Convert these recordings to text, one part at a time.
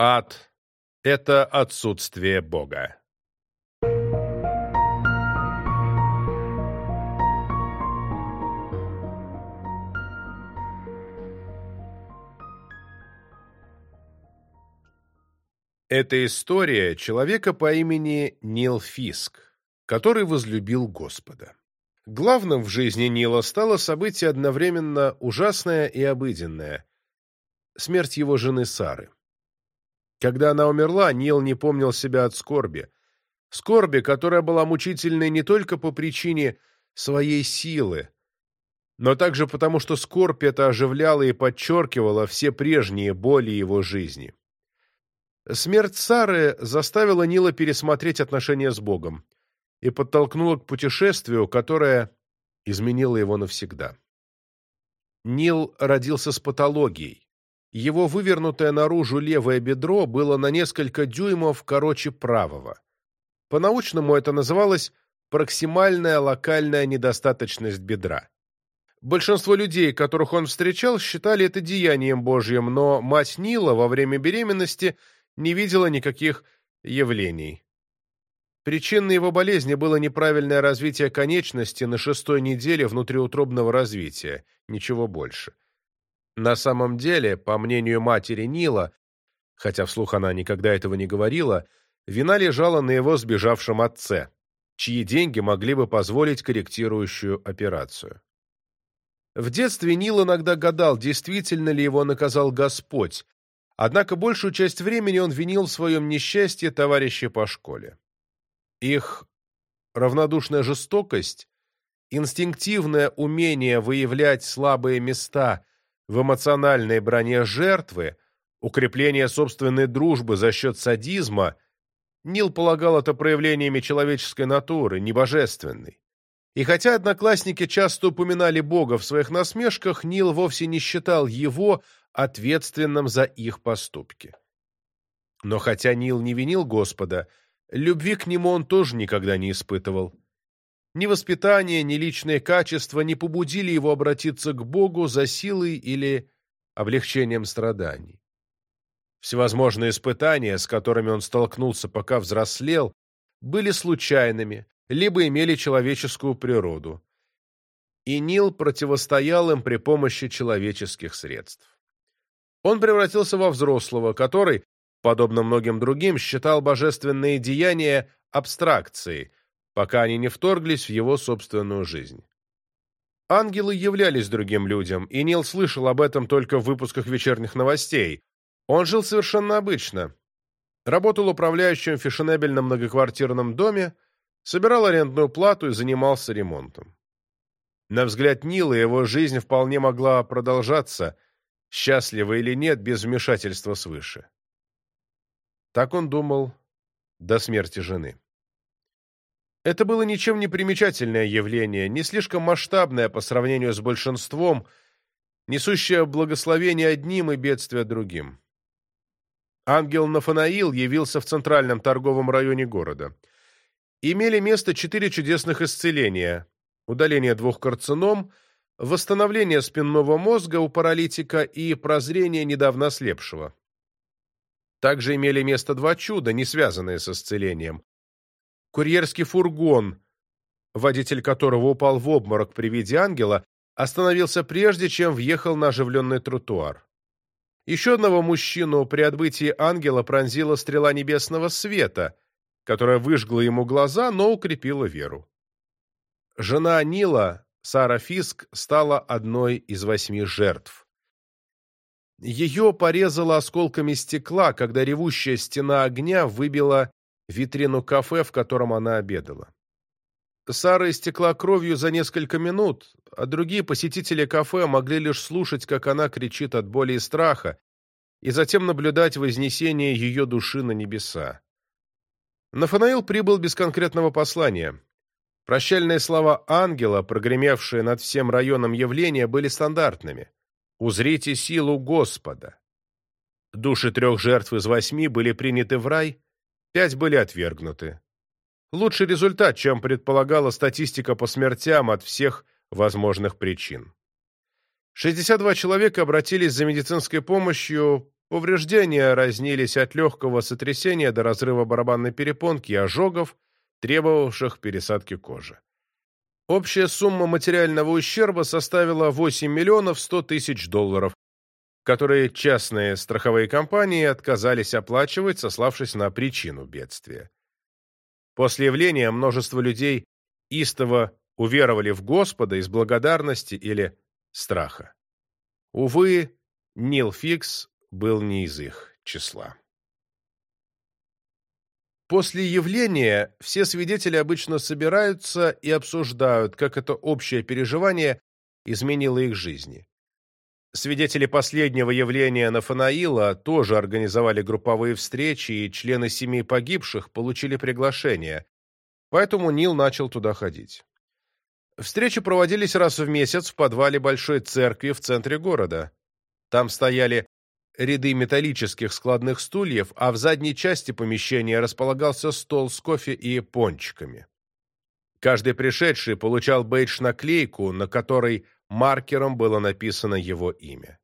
Ад — это отсутствие Бога. Это история человека по имени Нил Фиск, который возлюбил Господа. Главным в жизни Нила стало событие одновременно ужасное и обыденное – смерть его жены Сары. Когда она умерла, Нил не помнил себя от скорби. Скорби, которая была мучительной не только по причине своей силы, но также потому, что скорбь это оживляла и подчеркивала все прежние боли его жизни. Смерть Сары заставила Нила пересмотреть отношения с Богом и подтолкнула к путешествию, которое изменило его навсегда. Нил родился с патологией. Его вывернутое наружу левое бедро было на несколько дюймов короче правого. По-научному это называлось проксимальная локальная недостаточность бедра. Большинство людей, которых он встречал, считали это деянием Божьим, но мать Нила во время беременности – не видела никаких явлений. Причиной его болезни было неправильное развитие конечности на шестой неделе внутриутробного развития, ничего больше. На самом деле, по мнению матери Нила, хотя вслух она никогда этого не говорила, вина лежала на его сбежавшем отце, чьи деньги могли бы позволить корректирующую операцию. В детстве Нил иногда гадал, действительно ли его наказал Господь, Однако большую часть времени он винил в своем несчастье товарищей по школе. Их равнодушная жестокость, инстинктивное умение выявлять слабые места в эмоциональной броне жертвы, укрепление собственной дружбы за счет садизма, Нил полагал это проявлениями человеческой натуры, не божественной. И хотя одноклассники часто упоминали Бога в своих насмешках, Нил вовсе не считал его ответственным за их поступки. Но хотя Нил не винил Господа, любви к нему он тоже никогда не испытывал. Ни воспитание, ни личные качества не побудили его обратиться к Богу за силой или облегчением страданий. Всевозможные испытания, с которыми он столкнулся, пока взрослел, были случайными, либо имели человеческую природу. И Нил противостоял им при помощи человеческих средств. Он превратился во взрослого, который, подобно многим другим, считал божественные деяния абстракцией, пока они не вторглись в его собственную жизнь. Ангелы являлись другим людям, и Нил слышал об этом только в выпусках вечерних новостей. Он жил совершенно обычно. Работал управляющим в фешенебельном многоквартирном доме, собирал арендную плату и занимался ремонтом. На взгляд Нила его жизнь вполне могла продолжаться – счастлива или нет, без вмешательства свыше. Так он думал до смерти жены. Это было ничем не примечательное явление, не слишком масштабное по сравнению с большинством, несущее благословение одним и бедствие другим. Ангел Нафанаил явился в центральном торговом районе города. Имели место четыре чудесных исцеления, удаление двух карцином – восстановление спинного мозга у паралитика и прозрение недавно ослепшего. Также имели место два чуда, не связанные с исцелением. Курьерский фургон, водитель которого упал в обморок при виде ангела, остановился прежде, чем въехал на оживленный тротуар. Еще одного мужчину при отбытии ангела пронзила стрела небесного света, которая выжгла ему глаза, но укрепила веру. Жена Нила, Сара Фиск стала одной из восьми жертв. Ее порезало осколками стекла, когда ревущая стена огня выбила витрину кафе, в котором она обедала. Сара истекла кровью за несколько минут, а другие посетители кафе могли лишь слушать, как она кричит от боли и страха, и затем наблюдать вознесение ее души на небеса. Нафанаил прибыл без конкретного послания. Прощальные слова ангела, прогремевшие над всем районом явления, были стандартными. «Узрите силу Господа». Души трех жертв из восьми были приняты в рай, пять были отвергнуты. Лучший результат, чем предполагала статистика по смертям от всех возможных причин. 62 человека обратились за медицинской помощью Повреждения разнились от легкого сотрясения до разрыва барабанной перепонки и ожогов, требовавших пересадки кожи. Общая сумма материального ущерба составила 8 миллионов 100 тысяч долларов, которые частные страховые компании отказались оплачивать, сославшись на причину бедствия. После явления множество людей истово уверовали в Господа из благодарности или страха. Увы, Нил Фикс был не из их числа. После явления все свидетели обычно собираются и обсуждают, как это общее переживание изменило их жизни. Свидетели последнего явления Нафанаила тоже организовали групповые встречи, и члены семей погибших получили приглашение, поэтому Нил начал туда ходить. Встречи проводились раз в месяц в подвале большой церкви в центре города. Там стояли ряды металлических складных стульев, а в задней части помещения располагался стол с кофе и пончиками. Каждый пришедший получал бейдж-наклейку, на которой маркером было написано его имя.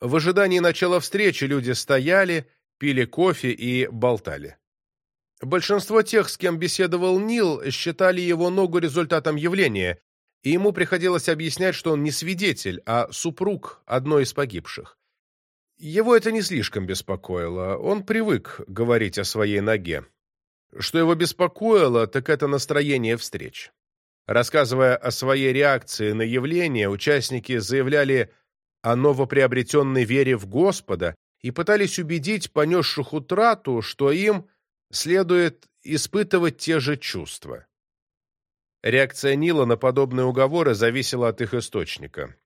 В ожидании начала встречи люди стояли, пили кофе и болтали. Большинство тех, с кем беседовал Нил, считали его ногу результатом явления, и ему приходилось объяснять, что он не свидетель, а супруг одной из погибших. Его это не слишком беспокоило, он привык говорить о своей ноге. Что его беспокоило, так это настроение встреч. Рассказывая о своей реакции на явление, участники заявляли о новоприобретенной вере в Господа и пытались убедить понесших утрату, что им следует испытывать те же чувства. Реакция Нила на подобные уговоры зависела от их источника.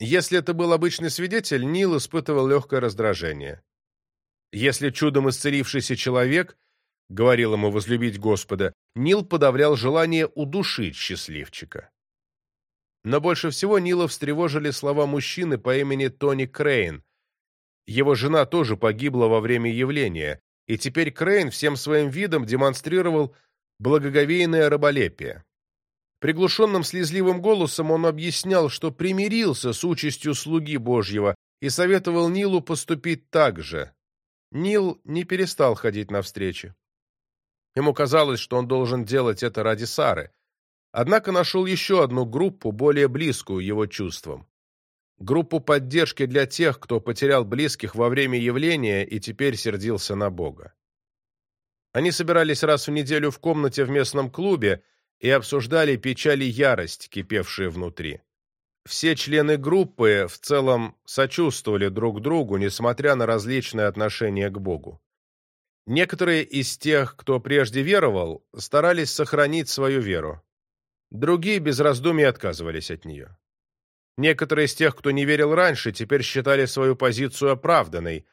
Если это был обычный свидетель, Нил испытывал легкое раздражение. Если чудом исцелившийся человек говорил ему возлюбить Господа, Нил подавлял желание удушить счастливчика. Но больше всего Нила встревожили слова мужчины по имени Тони Крейн. Его жена тоже погибла во время явления, и теперь Крейн всем своим видом демонстрировал благоговейное раболепие. Приглушенным слезливым голосом он объяснял, что примирился с участью слуги Божьего и советовал Нилу поступить так же. Нил не перестал ходить на встречи. Ему казалось, что он должен делать это ради Сары. Однако нашел еще одну группу, более близкую его чувствам. Группу поддержки для тех, кто потерял близких во время явления и теперь сердился на Бога. Они собирались раз в неделю в комнате в местном клубе, и обсуждали печаль и ярость, кипевшие внутри. Все члены группы в целом сочувствовали друг другу, несмотря на различные отношения к Богу. Некоторые из тех, кто прежде веровал, старались сохранить свою веру. Другие без раздумий отказывались от нее. Некоторые из тех, кто не верил раньше, теперь считали свою позицию оправданной.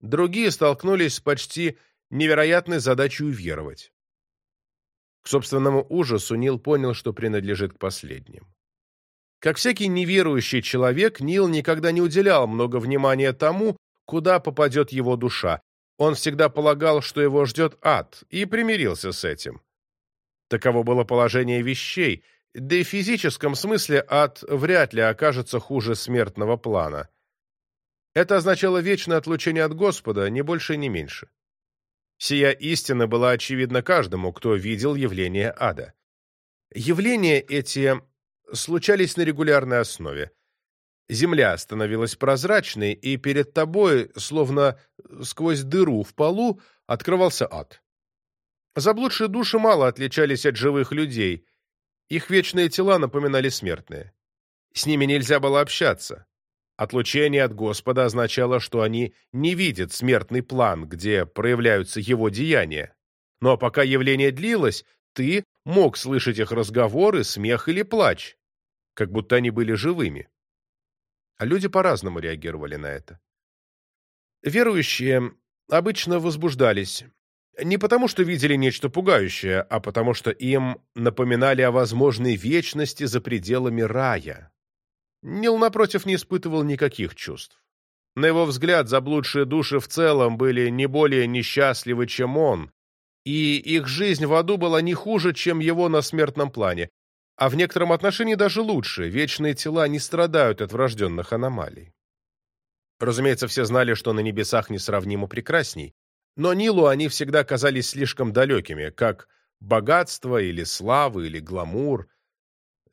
Другие столкнулись с почти невероятной задачей уверовать. К собственному ужасу Нил понял, что принадлежит к последним. Как всякий неверующий человек, Нил никогда не уделял много внимания тому, куда попадет его душа. Он всегда полагал, что его ждет ад, и примирился с этим. Таково было положение вещей, да и в физическом смысле ад вряд ли окажется хуже смертного плана. Это означало вечное отлучение от Господа, ни больше, ни меньше. Сия истина была очевидна каждому, кто видел явление ада. Явления эти случались на регулярной основе. Земля становилась прозрачной, и перед тобой, словно сквозь дыру в полу, открывался ад. Заблудшие души мало отличались от живых людей, их вечные тела напоминали смертные. С ними нельзя было общаться. Отлучение от Господа означало, что они не видят смертный план, где проявляются его деяния. Но пока явление длилось, ты мог слышать их разговоры, смех или плач, как будто они были живыми. А люди по-разному реагировали на это. Верующие обычно возбуждались не потому, что видели нечто пугающее, а потому что им напоминали о возможной вечности за пределами рая. Нил, напротив, не испытывал никаких чувств. На его взгляд, заблудшие души в целом были не более несчастливы, чем он, и их жизнь в аду была не хуже, чем его на смертном плане, а в некотором отношении даже лучше, вечные тела не страдают от врожденных аномалий. Разумеется, все знали, что на небесах несравнимо прекрасней, но Нилу они всегда казались слишком далекими, как богатство или слава или гламур.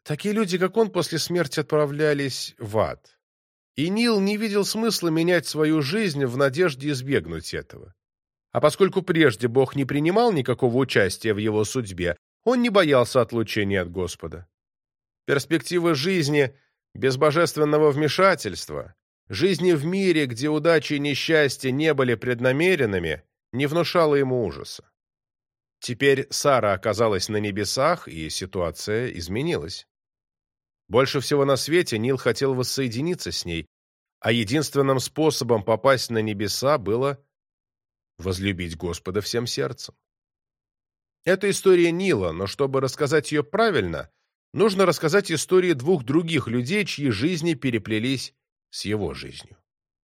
Такие люди, как он, после смерти отправлялись в ад. И Нил не видел смысла менять свою жизнь в надежде избегнуть этого. А поскольку прежде Бог не принимал никакого участия в его судьбе, он не боялся отлучения от Господа. Перспектива жизни без божественного вмешательства, жизни в мире, где удачи и несчастье не были преднамеренными, не внушала ему ужаса. Теперь Сара оказалась на небесах, и ситуация изменилась. Больше всего на свете Нил хотел воссоединиться с ней, а единственным способом попасть на небеса было возлюбить Господа всем сердцем. Это история Нила, но чтобы рассказать ее правильно, нужно рассказать истории двух других людей, чьи жизни переплелись с его жизнью.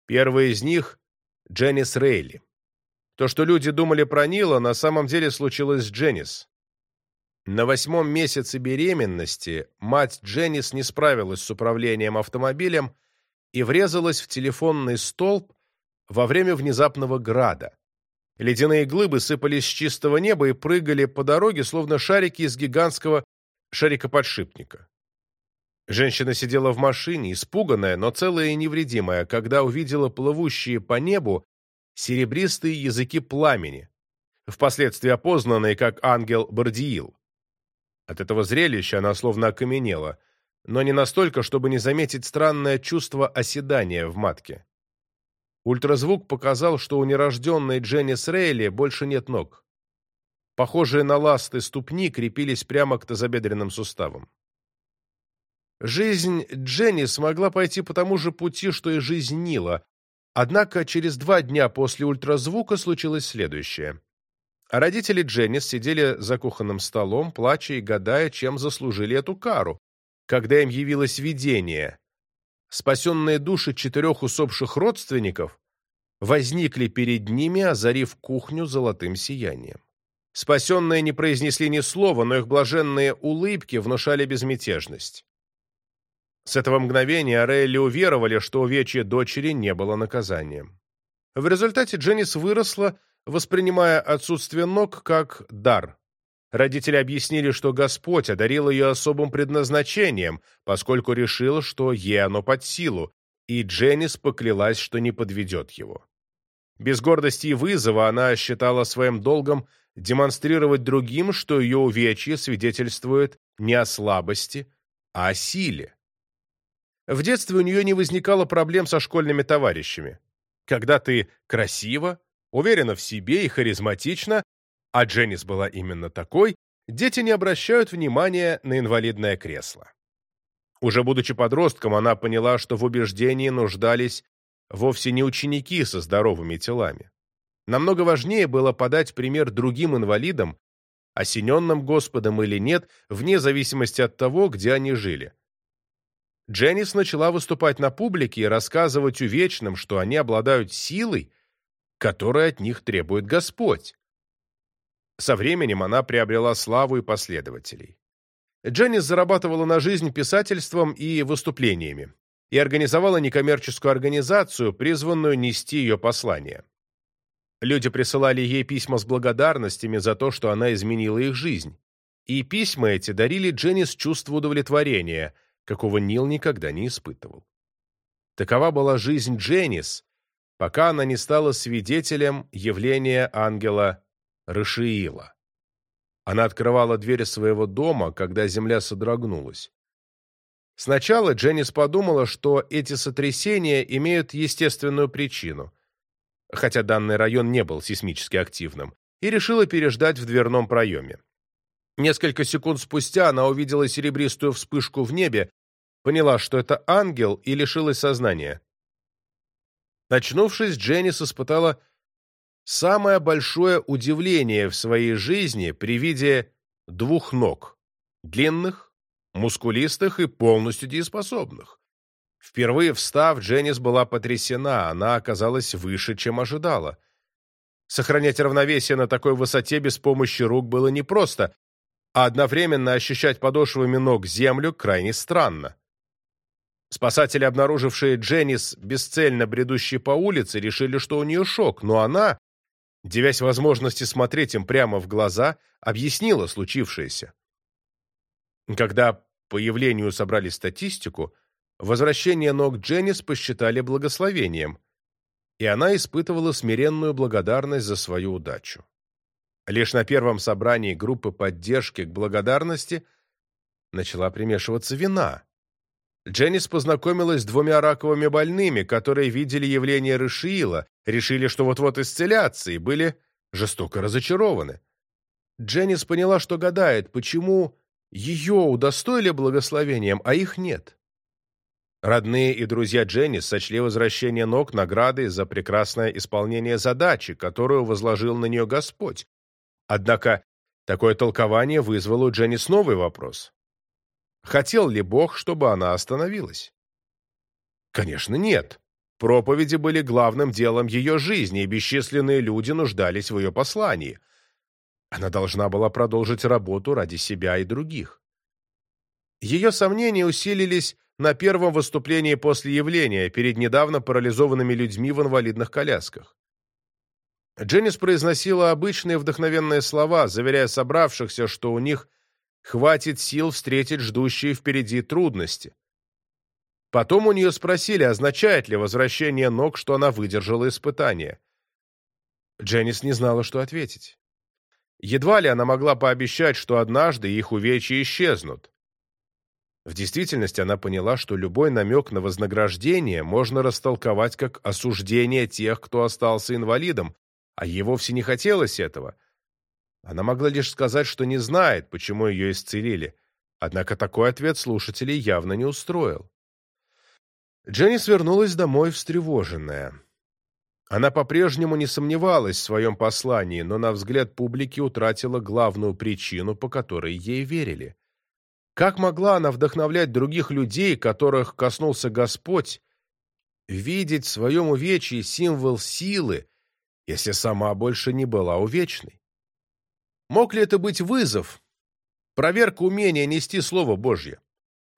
Первый из них — Дженнис Рейли. То, что люди думали про Нила, на самом деле случилось с Дженнис. На восьмом месяце беременности мать Дженнис не справилась с управлением автомобилем и врезалась в телефонный столб во время внезапного града. Ледяные глыбы сыпались с чистого неба и прыгали по дороге, словно шарики из гигантского шарикоподшипника. Женщина сидела в машине, испуганная, но целая и невредимая, когда увидела плывущие по небу серебристые языки пламени, впоследствии опознанные как ангел Бардиил. От этого зрелища она словно окаменела, но не настолько, чтобы не заметить странное чувство оседания в матке. Ультразвук показал, что у нерожденной Дженнис Рейли больше нет ног. Похожие на ласты ступни крепились прямо к тазобедренным суставам. Жизнь Дженни смогла пойти по тому же пути, что и жизнь Нила, однако через два дня после ультразвука случилось следующее. Родители Дженнис сидели за кухонным столом, плача и гадая, чем заслужили эту кару, когда им явилось видение. Спасенные души четырех усопших родственников возникли перед ними, озарив кухню золотым сиянием. Спасенные не произнесли ни слова, но их блаженные улыбки внушали безмятежность. С этого мгновения Рейли уверовали, что увечье дочери не было наказанием. В результате Дженнис выросла, воспринимая отсутствие ног как дар. Родители объяснили, что Господь одарил ее особым предназначением, поскольку решил, что ей оно под силу, и Дженнис поклялась, что не подведет его. Без гордости и вызова она считала своим долгом демонстрировать другим, что ее увечье свидетельствует не о слабости, а о силе. В детстве у нее не возникало проблем со школьными товарищами. Когда ты красива, уверена в себе и харизматична, а Дженнис была именно такой, дети не обращают внимания на инвалидное кресло. Уже будучи подростком, она поняла, что в убеждении нуждались вовсе не ученики со здоровыми телами. Намного важнее было подать пример другим инвалидам, осененным Господом или нет, вне зависимости от того, где они жили. Дженнис начала выступать на публике и рассказывать увечным, что они обладают силой, которой от них требует Господь. Со временем она приобрела славу и последователей. Дженнис зарабатывала на жизнь писательством и выступлениями и организовала некоммерческую организацию, призванную нести ее послание. Люди присылали ей письма с благодарностями за то, что она изменила их жизнь. И письма эти дарили Дженнис чувство удовлетворения, какого Нил никогда не испытывал. Такова была жизнь Дженнис, пока она не стала свидетелем явления ангела Рашиила. Она открывала дверь своего дома, когда земля содрогнулась. Сначала Дженнис подумала, что эти сотрясения имеют естественную причину, хотя данный район не был сейсмически активным, и решила переждать в дверном проеме. Несколько секунд спустя она увидела серебристую вспышку в небе, поняла, что это ангел, и лишилась сознания. Очнувшись, Дженнис испытала самое большое удивление в своей жизни при виде двух ног, длинных, мускулистых и полностью дееспособных. Впервые встав, Дженнис была потрясена, она оказалась выше, чем ожидала. Сохранять равновесие на такой высоте без помощи рук было непросто, а одновременно ощущать подошвами ног землю крайне странно. Спасатели, обнаружившие Дженнис, бесцельно бредущей по улице, решили, что у нее шок, но она, девясь возможности смотреть им прямо в глаза, объяснила случившееся. Когда по явлению собрали статистику, возвращение ног Дженнис посчитали благословением, и она испытывала смиренную благодарность за свою удачу. Лишь на первом собрании группы поддержки к благодарности начала примешиваться вина. Дженнис познакомилась с двумя раковыми больными, которые видели явление Рышиила, решили, что вот-вот исцелятся, и были жестоко разочарованы. Дженнис поняла, что гадает, почему ее удостоили благословением, а их нет. Родные и друзья Дженнис сочли возвращение ног наградой за прекрасное исполнение задачи, которую возложил на нее Господь. Однако такое толкование вызвало у Дженнис новый вопрос. Хотел ли Бог, чтобы она остановилась? Конечно, нет. Проповеди были главным делом ее жизни, и бесчисленные люди нуждались в ее послании. Она должна была продолжить работу ради себя и других. Ее сомнения усилились на первом выступлении после явления перед недавно парализованными людьми в инвалидных колясках. Дженнис произносила обычные вдохновенные слова, заверяя собравшихся, что у них хватит сил встретить ждущие впереди трудности. Потом у нее спросили, означает ли возвращение ног, что она выдержала испытание. Дженнис не знала, что ответить. Едва ли она могла пообещать, что однажды их увечья исчезнут. В действительности она поняла, что любой намек на вознаграждение можно растолковать как осуждение тех, кто остался инвалидом, а ей вовсе не хотелось этого — она могла лишь сказать, что не знает, почему ее исцелили, однако такой ответ слушателей явно не устроил. Дженни свернулась домой встревоженная. Она по-прежнему не сомневалась в своем послании, но на взгляд публики утратила главную причину, по которой ей верили. Как могла она вдохновлять других людей, которых коснулся Господь, видеть в своем увечье символ силы, если сама больше не была увечной? Мог ли это быть вызов? Проверка умения нести Слово Божье.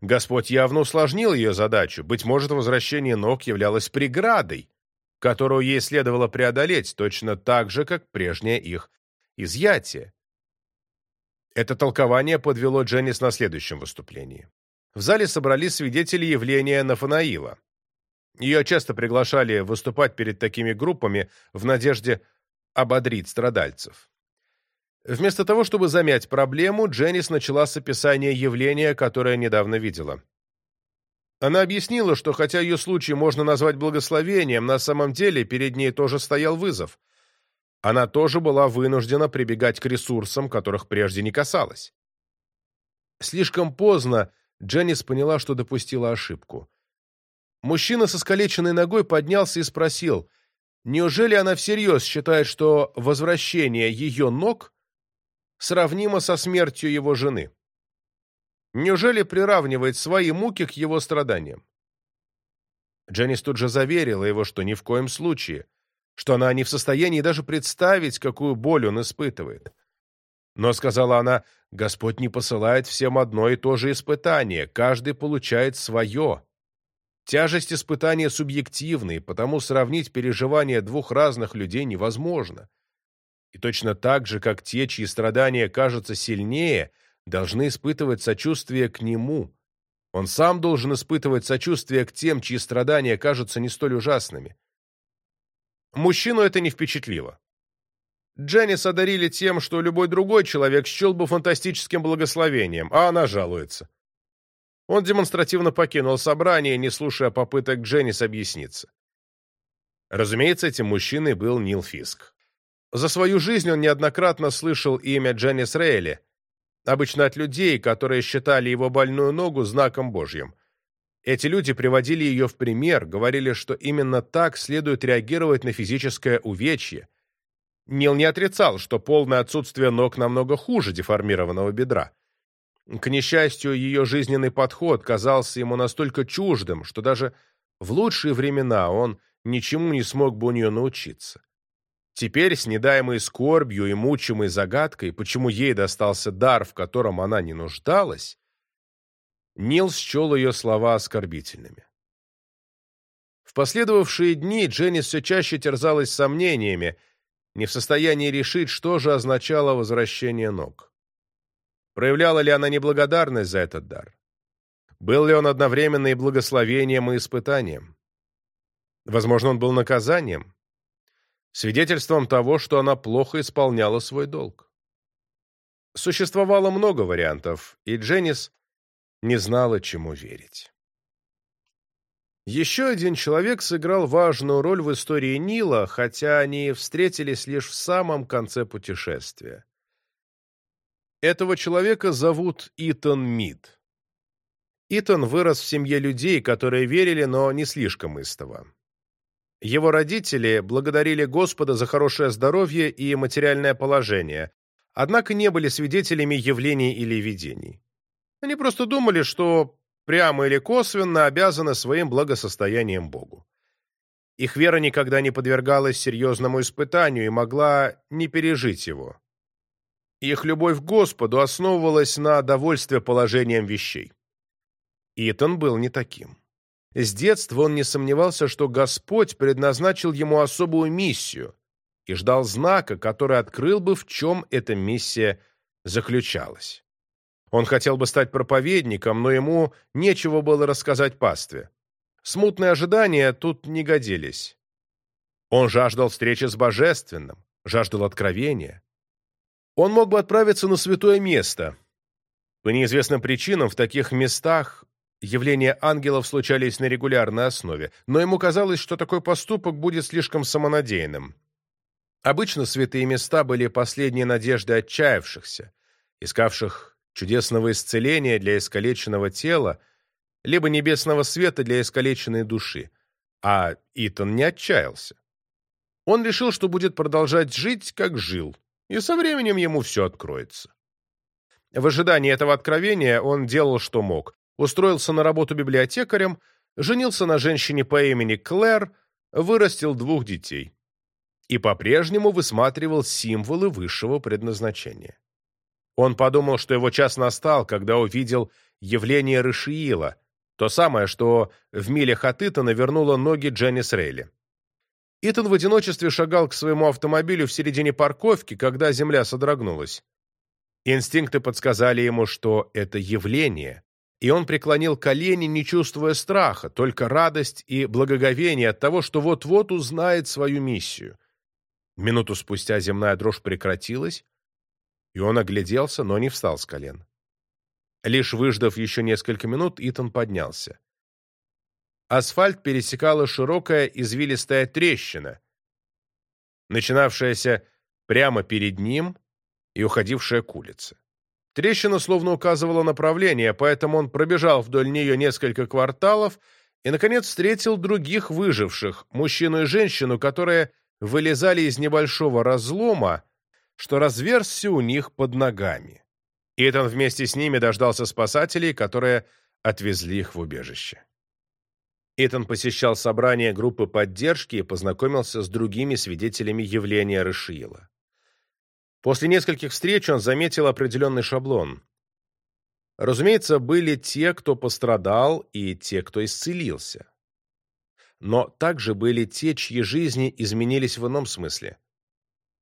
Господь явно усложнил ее задачу. Быть может, возвращение ног являлось преградой, которую ей следовало преодолеть, точно так же, как прежнее их изъятие. Это толкование подвело Дженнис на следующем выступлении. В зале собрались свидетели явления Нафанаила. Ее часто приглашали выступать перед такими группами в надежде ободрить страдальцев. Вместо того, чтобы замять проблему, Дженнис начала с описания явления, которое недавно видела. Она объяснила, что хотя ее случай можно назвать благословением, на самом деле перед ней тоже стоял вызов. Она тоже была вынуждена прибегать к ресурсам, которых прежде не касалась. Слишком поздно Дженнис поняла, что допустила ошибку. Мужчина со скалеченной ногой поднялся и спросил, неужели она всерьез считает, что возвращение ее ног сравнимо со смертью его жены. Неужели приравнивает свои муки к его страданиям? Дженнис тут же заверила его, что ни в коем случае, что она не в состоянии даже представить, какую боль он испытывает. Но, сказала она, Господь не посылает всем одно и то же испытание, каждый получает свое. Тяжесть испытания субъективна, потому сравнить переживания двух разных людей невозможно. И точно так же, как те, чьи страдания кажутся сильнее, должны испытывать сочувствие к нему. Он сам должен испытывать сочувствие к тем, чьи страдания кажутся не столь ужасными. Мужчину это не впечатлило. Дженнис одарили тем, что любой другой человек счел бы фантастическим благословением, а она жалуется. Он демонстративно покинул собрание, не слушая попыток Дженнис объясниться. Разумеется, этим мужчиной был Нил Фиск. За свою жизнь он неоднократно слышал имя Дженнис Рейли, обычно от людей, которые считали его больную ногу знаком Божьим. Эти люди приводили ее в пример, говорили, что именно так следует реагировать на физическое увечье. Нил не отрицал, что полное отсутствие ног намного хуже деформированного бедра. К несчастью, ее жизненный подход казался ему настолько чуждым, что даже в лучшие времена он ничему не смог бы у нее научиться. Теперь, с недаемой скорбью и мучимой загадкой, почему ей достался дар, в котором она не нуждалась, Нил счел ее слова оскорбительными. В последовавшие дни Дженнис все чаще терзалась сомнениями, не в состоянии решить, что же означало возвращение ног. Проявляла ли она неблагодарность за этот дар? Был ли он одновременно и благословением, и испытанием? Возможно, он был наказанием, свидетельством того, что она плохо исполняла свой долг. Существовало много вариантов, и Дженнис не знала, чему верить. Еще один человек сыграл важную роль в истории Нила, хотя они встретились лишь в самом конце путешествия. Этого человека зовут Итан Мид. Итан вырос в семье людей, которые верили, но не слишком истово. Его родители благодарили Господа за хорошее здоровье и материальное положение, однако не были свидетелями явлений или видений. Они просто думали, что прямо или косвенно обязаны своим благосостоянием Богу. Их вера никогда не подвергалась серьезному испытанию и могла не пережить его. Их любовь к Господу основывалась на довольстве положением вещей. Итан был не таким. С детства он не сомневался, что Господь предназначил ему особую миссию и ждал знака, который открыл бы, в чем эта миссия заключалась. Он хотел бы стать проповедником, но ему нечего было рассказать пастве. Смутные ожидания тут не годились. Он жаждал встречи с Божественным, жаждал откровения. Он мог бы отправиться на святое место. По неизвестным причинам в таких местах явления ангелов случались на регулярной основе, но ему казалось, что такой поступок будет слишком самонадеянным. Обычно святые места были последней надеждой отчаявшихся, искавших чудесного исцеления для искалеченного тела, либо небесного света для искалеченной души. А Итан не отчаялся. Он решил, что будет продолжать жить, как жил, и со временем ему все откроется. В ожидании этого откровения он делал, что мог. Устроился на работу библиотекарем, женился на женщине по имени Клэр, вырастил двух детей. И по-прежнему высматривал символы высшего предназначения. Он подумал, что его час настал, когда увидел явление Рышиила, то самое, что в милях от Итана вернуло ноги Дженнис Рейли. Итан в одиночестве шагал к своему автомобилю в середине парковки, когда земля содрогнулась. Инстинкты подсказали ему, что это явление, и он преклонил колени, не чувствуя страха, только радость и благоговение от того, что вот-вот узнает свою миссию. Минуту спустя земная дрожь прекратилась, и он огляделся, но не встал с колен. Лишь выждав еще несколько минут, Итан поднялся. Асфальт пересекала широкая извилистая трещина, начинавшаяся прямо перед ним и уходившая к улице. Трещина словно указывала направление, поэтому он пробежал вдоль нее несколько кварталов и, наконец, встретил других выживших, мужчину и женщину, которые вылезали из небольшого разлома, что разверзся у них под ногами. Итан вместе с ними дождался спасателей, которые отвезли их в убежище. Итан посещал собрания группы поддержки и познакомился с другими свидетелями явления Рышиила. После нескольких встреч он заметил определенный шаблон. Разумеется, были те, кто пострадал, и те, кто исцелился. Но также были те, чьи жизни изменились в ином смысле.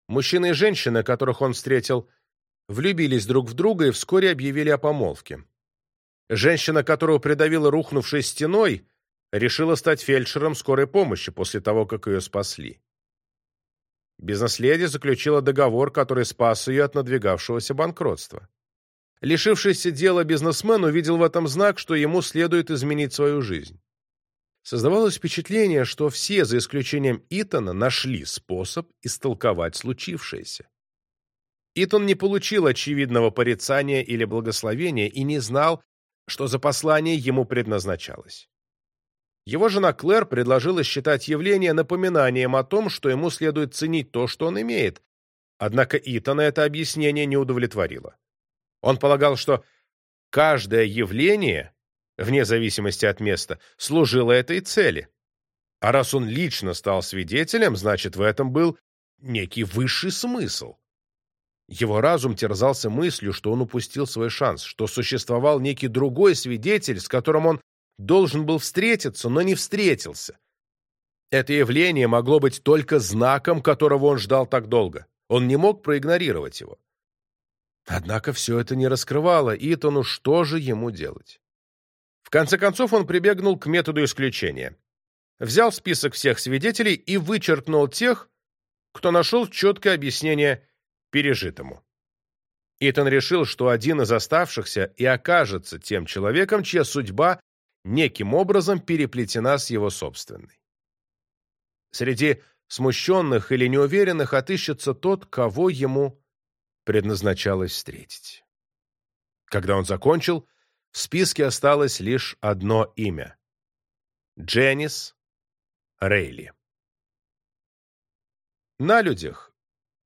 Мужчина и женщина, которых он встретил, влюбились друг в друга и вскоре объявили о помолвке. Женщина, которую придавила рухнувшей стеной, решила стать фельдшером скорой помощи после того, как ее спасли. Бизнес-леди заключила договор, который спас ее от надвигавшегося банкротства. Лишившийся дела бизнесмен увидел в этом знак, что ему следует изменить свою жизнь. Создавалось впечатление, что все, за исключением Итана, нашли способ истолковать случившееся. Итан не получил очевидного порицания или благословения и не знал, что за послание ему предназначалось. Его жена Клэр предложила считать явление напоминанием о том, что ему следует ценить то, что он имеет, однако Итана это объяснение не удовлетворило. Он полагал, что каждое явление вне зависимости от места, служило этой цели. А раз он лично стал свидетелем, значит, в этом был некий высший смысл. Его разум терзался мыслью, что он упустил свой шанс, что существовал некий другой свидетель, с которым он должен был встретиться, но не встретился, Это явление могло быть только знаком, которого он ждал так долго. Он не мог проигнорировать его. Однако все это не раскрывало Итану, что же ему делать. В конце концов он прибегнул к методу исключения. Взял список всех свидетелей и вычеркнул тех, кто нашел четкое объяснение пережитому. Итан решил, что один из оставшихся и окажется тем человеком, чья судьба неким образом переплетена с его собственной. Среди смущенных или неуверенных отыщется тот, кого ему предназначалось встретить. Когда он закончил, в списке осталось лишь одно имя — Дженнис Рейли. На людях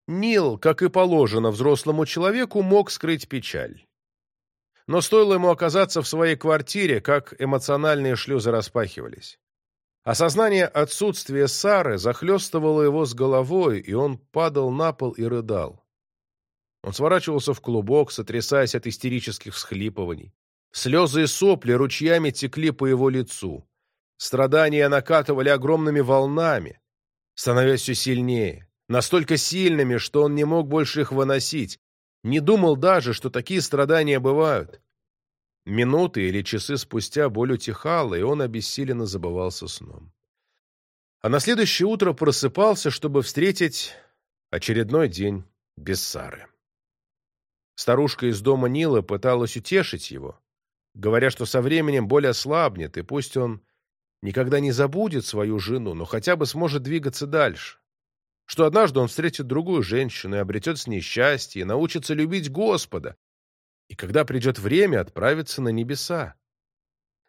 Нил, как и положено взрослому человеку, мог скрыть печаль. Но стоило ему оказаться в своей квартире, как эмоциональные шлюзы распахивались. Осознание отсутствия Сары захлестывало его с головой, и он падал на пол и рыдал. Он сворачивался в клубок, сотрясаясь от истерических всхлипываний. Слезы и сопли ручьями текли по его лицу. Страдания накатывали огромными волнами, становясь все сильнее, настолько сильными, что он не мог больше их выносить, не думал даже, что такие страдания бывают. Минуты или часы спустя боль утихала, и он обессиленно забывался сном. А на следующее утро просыпался, чтобы встретить очередной день без Сары. Старушка из дома Нила пыталась утешить его, говоря, что со временем боль ослабнет, и пусть он никогда не забудет свою жену, но хотя бы сможет двигаться дальше. Что однажды он встретит другую женщину и обретет с ней счастье, и научится любить Господа, и когда придет время, отправиться на небеса.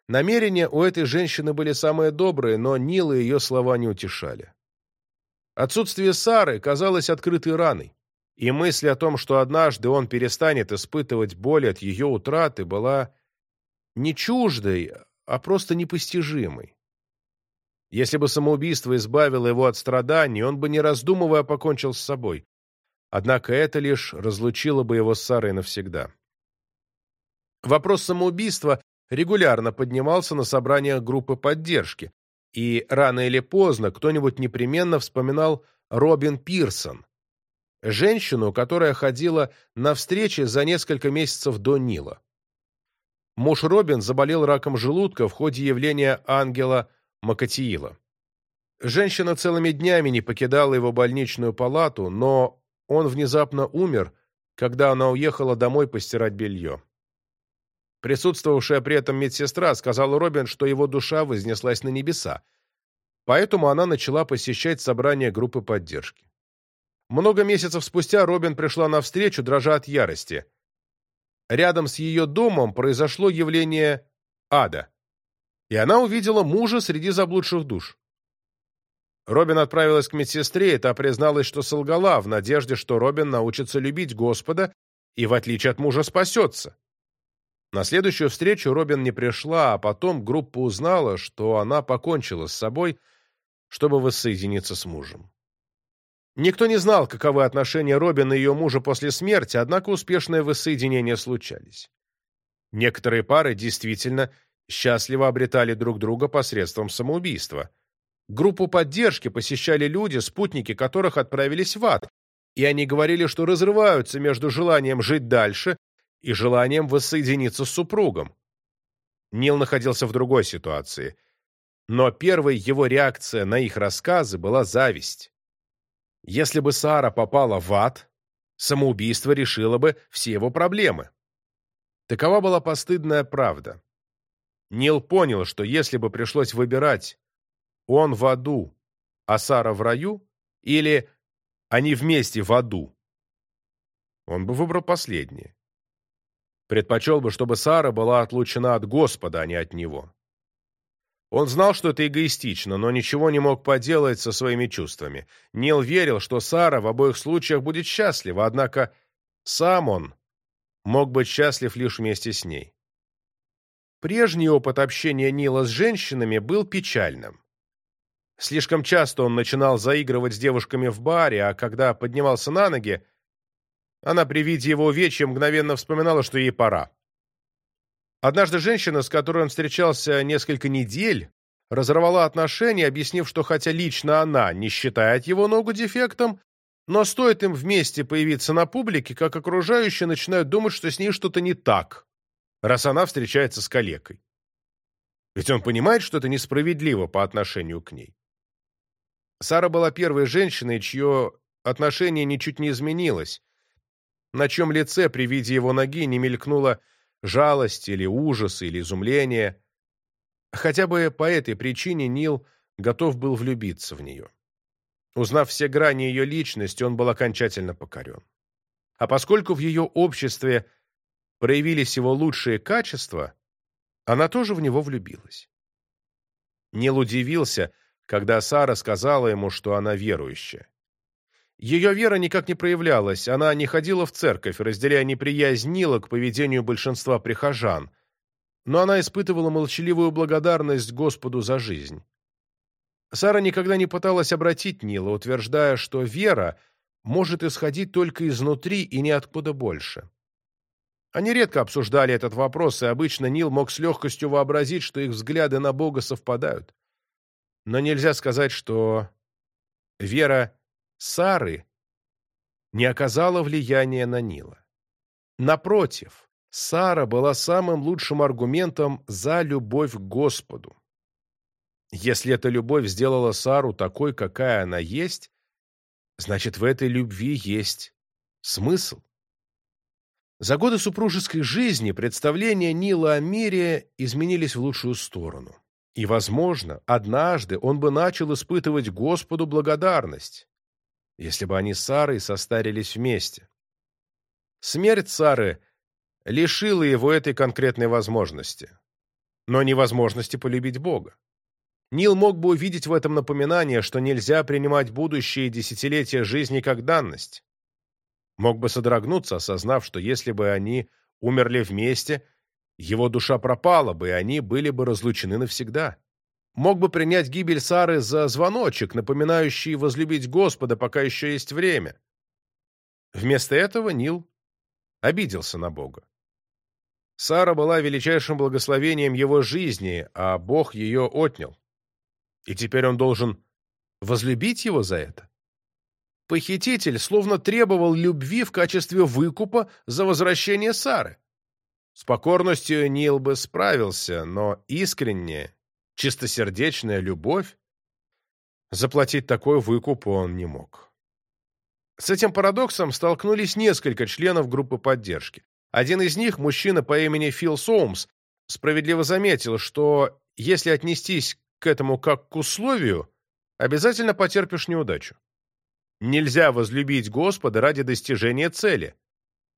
Намерения у этой женщины были самые добрые, но Нила ее слова не утешали. Отсутствие Сары казалось открытой раной. И мысль о том, что однажды он перестанет испытывать боль от ее утраты, была не чуждой, а просто непостижимой. Если бы самоубийство избавило его от страданий, он бы, не раздумывая, покончил с собой. Однако это лишь разлучило бы его с Сарой навсегда. Вопрос самоубийства регулярно поднимался на собраниях группы поддержки, и рано или поздно кто-нибудь непременно вспоминал Робин Пирсон, женщину, которая ходила на встречи за несколько месяцев до Нила. Муж Робин заболел раком желудка в ходе явления ангела Макатиила. Женщина целыми днями не покидала его больничную палату, но он внезапно умер, когда она уехала домой постирать белье. Присутствовавшая при этом медсестра сказала Робин, что его душа вознеслась на небеса, поэтому она начала посещать собрания группы поддержки. Много месяцев спустя Робин пришла навстречу, дрожа от ярости. Рядом с ее домом произошло явление ада, и она увидела мужа среди заблудших душ. Робин отправилась к медсестре, и та призналась, что солгала, в надежде, что Робин научится любить Господа и, в отличие от мужа, спасется. На следующую встречу Робин не пришла, а потом группа узнала, что она покончила с собой, чтобы воссоединиться с мужем. Никто не знал, каковы отношения Робин и ее мужа после смерти, однако успешные воссоединения случались. Некоторые пары действительно счастливо обретали друг друга посредством самоубийства. Группу поддержки посещали люди, спутники которых отправились в ад, и они говорили, что разрываются между желанием жить дальше и желанием воссоединиться с супругом. Нил находился в другой ситуации, но первой его реакция на их рассказы была зависть. Если бы Сара попала в ад, самоубийство решило бы все его проблемы. Такова была постыдная правда. Нил понял, что если бы пришлось выбирать он в аду, а Сара в раю, или они вместе в аду, он бы выбрал последнее. Предпочел бы, чтобы Сара была отлучена от Господа, а не от него. Он знал, что это эгоистично, но ничего не мог поделать со своими чувствами. Нил верил, что Сара в обоих случаях будет счастлива, однако сам он мог быть счастлив лишь вместе с ней. Прежний опыт общения Нила с женщинами был печальным. Слишком часто он начинал заигрывать с девушками в баре, а когда поднимался на ноги, она при виде его увечья мгновенно вспоминала, что ей пора. Однажды женщина, с которой он встречался несколько недель, разорвала отношения, объяснив, что хотя лично она не считает его ногу дефектом, но стоит им вместе появиться на публике, как окружающие начинают думать, что с ней что-то не так, раз она встречается с калекой. Ведь он понимает, что это несправедливо по отношению к ней. Сара была первой женщиной, чье отношение ничуть не изменилось, на чем лице при виде его ноги не мелькнула жалость или ужас или изумление. Хотя бы по этой причине Нил готов был влюбиться в нее. Узнав все грани ее личности, он был окончательно покорен. А поскольку в ее обществе проявились его лучшие качества, она тоже в него влюбилась. Нил удивился, когда Сара сказала ему, что она верующая. Ее вера никак не проявлялась, она не ходила в церковь, разделяя неприязнь Нила к поведению большинства прихожан, но она испытывала молчаливую благодарность Господу за жизнь. Сара никогда не пыталась обратить Нила, утверждая, что вера может исходить только изнутри и ниоткуда больше. Они редко обсуждали этот вопрос, и обычно Нил мог с легкостью вообразить, что их взгляды на Бога совпадают. Но нельзя сказать, что вера Сары не оказала влияния на Нила. Напротив, Сара была самым лучшим аргументом за любовь к Господу. Если эта любовь сделала Сару такой, какая она есть, значит, в этой любви есть смысл. За годы супружеской жизни представления Нила о мире изменились в лучшую сторону. И, возможно, однажды он бы начал испытывать Господу благодарность, если бы они с Сарой состарились вместе. Смерть Сары лишила его этой конкретной возможности, но невозможности полюбить Бога. Нил мог бы увидеть в этом напоминание, что нельзя принимать будущие десятилетия жизни как данность. Мог бы содрогнуться, осознав, что если бы они умерли вместе, его душа пропала бы, и они были бы разлучены навсегда. Мог бы принять гибель Сары за звоночек, напоминающий возлюбить Господа, пока еще есть время. Вместо этого Нил обиделся на Бога. Сара была величайшим благословением его жизни, а Бог ее отнял. И теперь он должен возлюбить его за это? Похититель словно требовал любви в качестве выкупа за возвращение Сары. С покорностью Нил бы справился, но искренняя, чистосердечная любовь заплатить такой выкуп он не мог. С этим парадоксом столкнулись несколько членов группы поддержки. Один из них, мужчина по имени Фил Соумс, справедливо заметил, что если отнестись к этому как к условию, обязательно потерпишь неудачу. Нельзя возлюбить Господа ради достижения цели.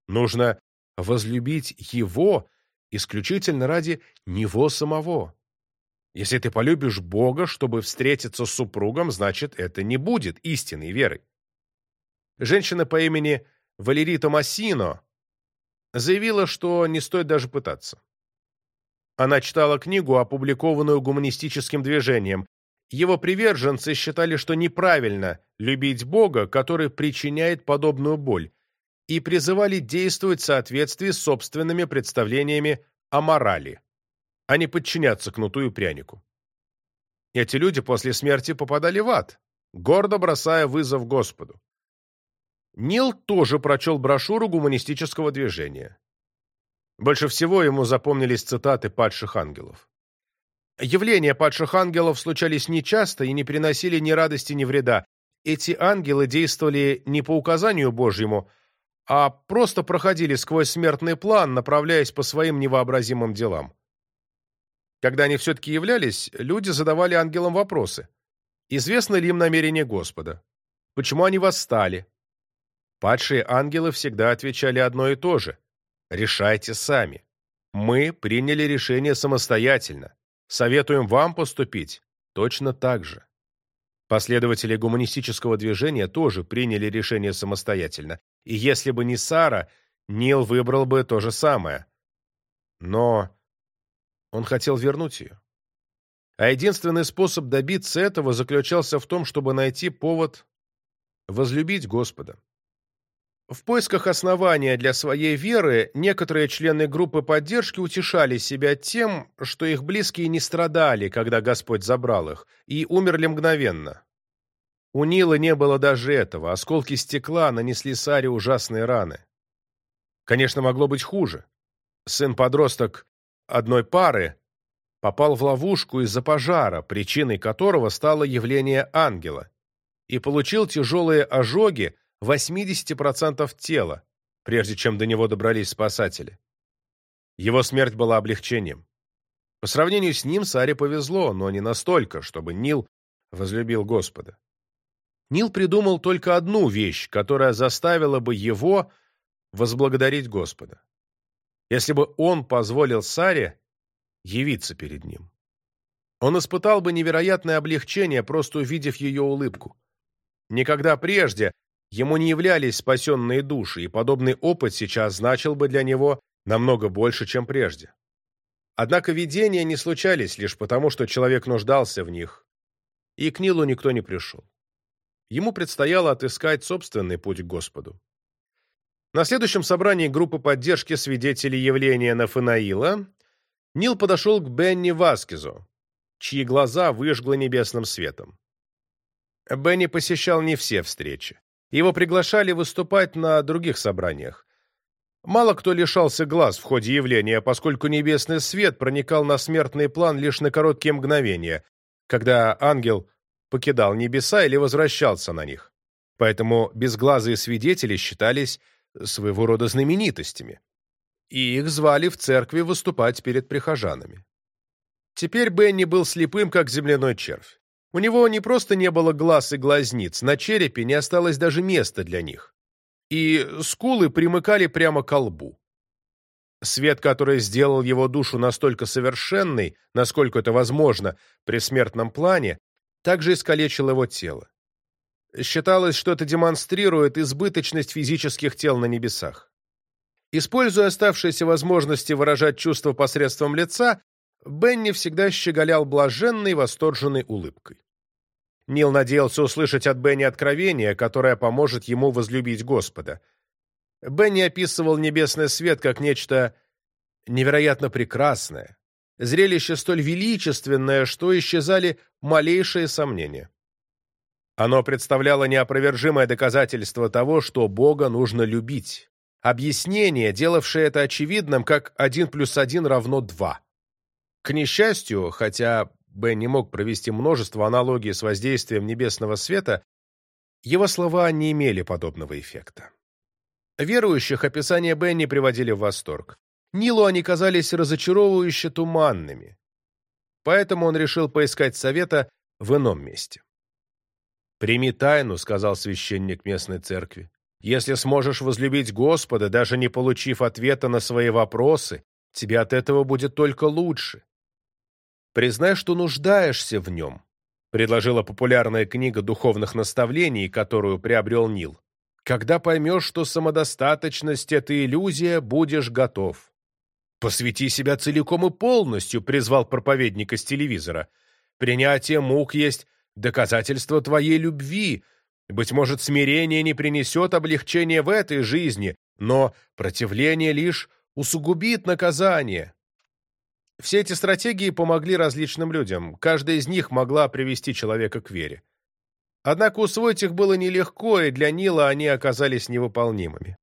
Нужно возлюбить Его исключительно ради Него самого. Если ты полюбишь Бога, чтобы встретиться с супругом, значит, это не будет истинной верой. Женщина по имени Валерий Томасино заявила, что не стоит даже пытаться. Она читала книгу, опубликованную гуманистическим движением. Его приверженцы считали, что неправильно любить Бога, который причиняет подобную боль, и призывали действовать в соответствии с собственными представлениями о морали, а не подчиняться кнуту и прянику. Эти люди после смерти попадали в ад, гордо бросая вызов Господу. Нил тоже прочел брошюру гуманистического движения. Больше всего ему запомнились цитаты падших ангелов. Явления падших ангелов случались нечасто и не приносили ни радости, ни вреда. Эти ангелы действовали не по указанию Божьему, а просто проходили сквозь смертный план, направляясь по своим невообразимым делам. Когда они все-таки являлись, люди задавали ангелам вопросы. Известно ли им намерение Господа? Почему они восстали? Падшие ангелы всегда отвечали одно и то же. Решайте сами. Мы приняли решение самостоятельно. Советуем вам поступить точно так же. Последователи гуманистического движения тоже приняли решение самостоятельно, и если бы не Сара, Нил выбрал бы то же самое. Но он хотел вернуть ее. А единственный способ добиться этого заключался в том, чтобы найти повод возлюбить Господа. В поисках основания для своей веры некоторые члены группы поддержки утешали себя тем, что их близкие не страдали, когда Господь забрал их, и умерли мгновенно. У Нила не было даже этого, осколки стекла нанесли Саре ужасные раны. Конечно, могло быть хуже. Сын-подросток одной пары попал в ловушку из-за пожара, причиной которого стало явление ангела, и получил тяжелые ожоги 80% тела, прежде чем до него добрались спасатели. Его смерть была облегчением. По сравнению с ним Саре повезло, но не настолько, чтобы Нил возлюбил Господа. Нил придумал только одну вещь, которая заставила бы его возблагодарить Господа. Если бы он позволил Саре явиться перед ним. Он испытал бы невероятное облегчение, просто увидев ее улыбку. Никогда прежде ему не являлись спасенные души, и подобный опыт сейчас значил бы для него намного больше, чем прежде. Однако видения не случались лишь потому, что человек нуждался в них, и к Нилу никто не пришел. Ему предстояло отыскать собственный путь к Господу. На следующем собрании группы поддержки свидетелей явления Нафанаила Нил подошел к Бенни Васкизу, чьи глаза выжгло небесным светом. Бенни посещал не все встречи. Его приглашали выступать на других собраниях. Мало кто лишался глаз в ходе явления, поскольку небесный свет проникал на смертный план лишь на короткие мгновения, когда ангел покидал небеса или возвращался на них. Поэтому безглазые свидетели считались своего рода знаменитостями и их звали в церкви выступать перед прихожанами. Теперь Бенни был слепым, как земляной червь. У него не просто не было глаз и глазниц, на черепе не осталось даже места для них. И скулы примыкали прямо к лбу. Свет, который сделал его душу настолько совершенной, насколько это возможно при смертном плане, также искалечил его тело. Считалось, что это демонстрирует избыточность физических тел на небесах. Используя оставшиеся возможности выражать чувства посредством лица, Бенни всегда щеголял блаженной, восторженной улыбкой. Нил надеялся услышать от Бенни откровение, которое поможет ему возлюбить Господа. Бенни описывал небесный свет как нечто невероятно прекрасное, зрелище столь величественное, что исчезали малейшие сомнения. Оно представляло неопровержимое доказательство того, что Бога нужно любить объяснение, делавшее это очевидным, как 1 плюс 1 равно 2. К несчастью, хотя Бен не мог провести множество аналогий с воздействием небесного света, его слова не имели подобного эффекта. Верующих описания Бенни приводили в восторг. Нилу они казались разочаровывающе туманными. Поэтому он решил поискать совета в ином месте. «Прими тайну», — сказал священник местной церкви. Если сможешь возлюбить Господа, даже не получив ответа на свои вопросы, тебе от этого будет только лучше. Признай, что нуждаешься в нем, предложила популярная книга духовных наставлений, которую приобрел Нил. Когда поймешь, что самодостаточность — это иллюзия, будешь готов. «Посвяти себя целиком и полностью», — призвал проповедник из телевизора. «Принятие мук есть доказательство твоей любви, быть может, смирение не принесет облегчения в этой жизни, но противление лишь усугубит наказание. Все эти стратегии помогли различным людям, каждая из них могла привести человека к вере. Однако усвоить их было нелегко, и для Нила они оказались невыполнимыми.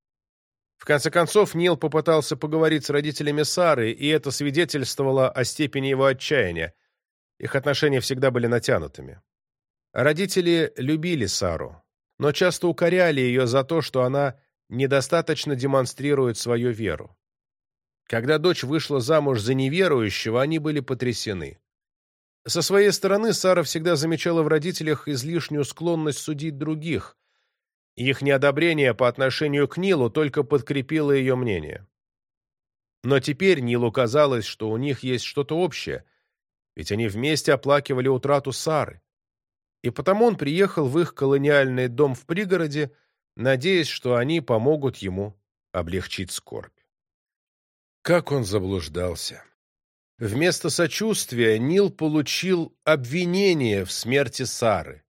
В конце концов, Нил попытался поговорить с родителями Сары, и это свидетельствовало о степени его отчаяния. Их отношения всегда были натянутыми. Родители любили Сару, но часто укоряли ее за то, что она недостаточно демонстрирует свою веру. Когда дочь вышла замуж за неверующего, они были потрясены. Со своей стороны Сара всегда замечала в родителях излишнюю склонность судить других. Их неодобрение по отношению к Нилу только подкрепило ее мнение. Но теперь Нилу казалось, что у них есть что-то общее, ведь они вместе оплакивали утрату Сары и потому он приехал в их колониальный дом в пригороде, надеясь, что они помогут ему облегчить скорбь. Как он заблуждался! Вместо сочувствия Нил получил обвинение в смерти Сары.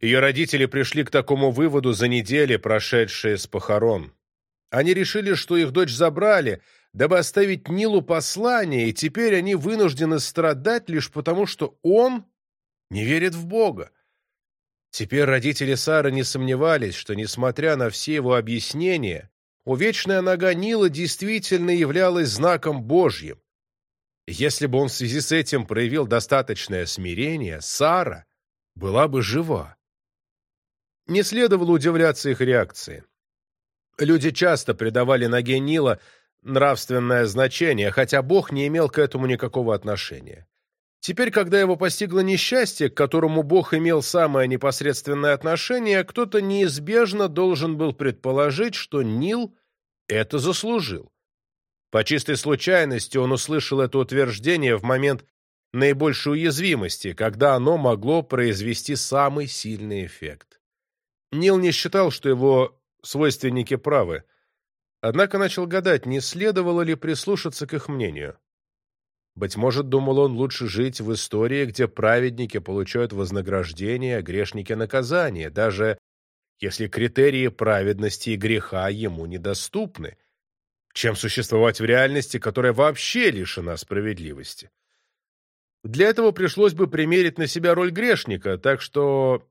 Ее родители пришли к такому выводу за недели, прошедшие с похорон. Они решили, что их дочь забрали, дабы оставить Нилу послание, и теперь они вынуждены страдать лишь потому, что он не верит в Бога. Теперь родители Сары не сомневались, что, несмотря на все его объяснения, увечная нога Нила действительно являлась знаком Божьим. Если бы он в связи с этим проявил достаточное смирение, Сара была бы жива. Не следовало удивляться их реакции. Люди часто придавали ноге Нила нравственное значение, хотя Бог не имел к этому никакого отношения. Теперь, когда его постигло несчастье, к которому Бог имел самое непосредственное отношение, кто-то неизбежно должен был предположить, что Нил это заслужил. По чистой случайности он услышал это утверждение в момент наибольшей уязвимости, когда оно могло произвести самый сильный эффект. Нил не считал, что его свойственники правы, однако начал гадать, не следовало ли прислушаться к их мнению. Быть может, думал он, лучше жить в истории, где праведники получают вознаграждение, а грешники — наказание, даже если критерии праведности и греха ему недоступны, чем существовать в реальности, которая вообще лишена справедливости. Для этого пришлось бы примерить на себя роль грешника, так что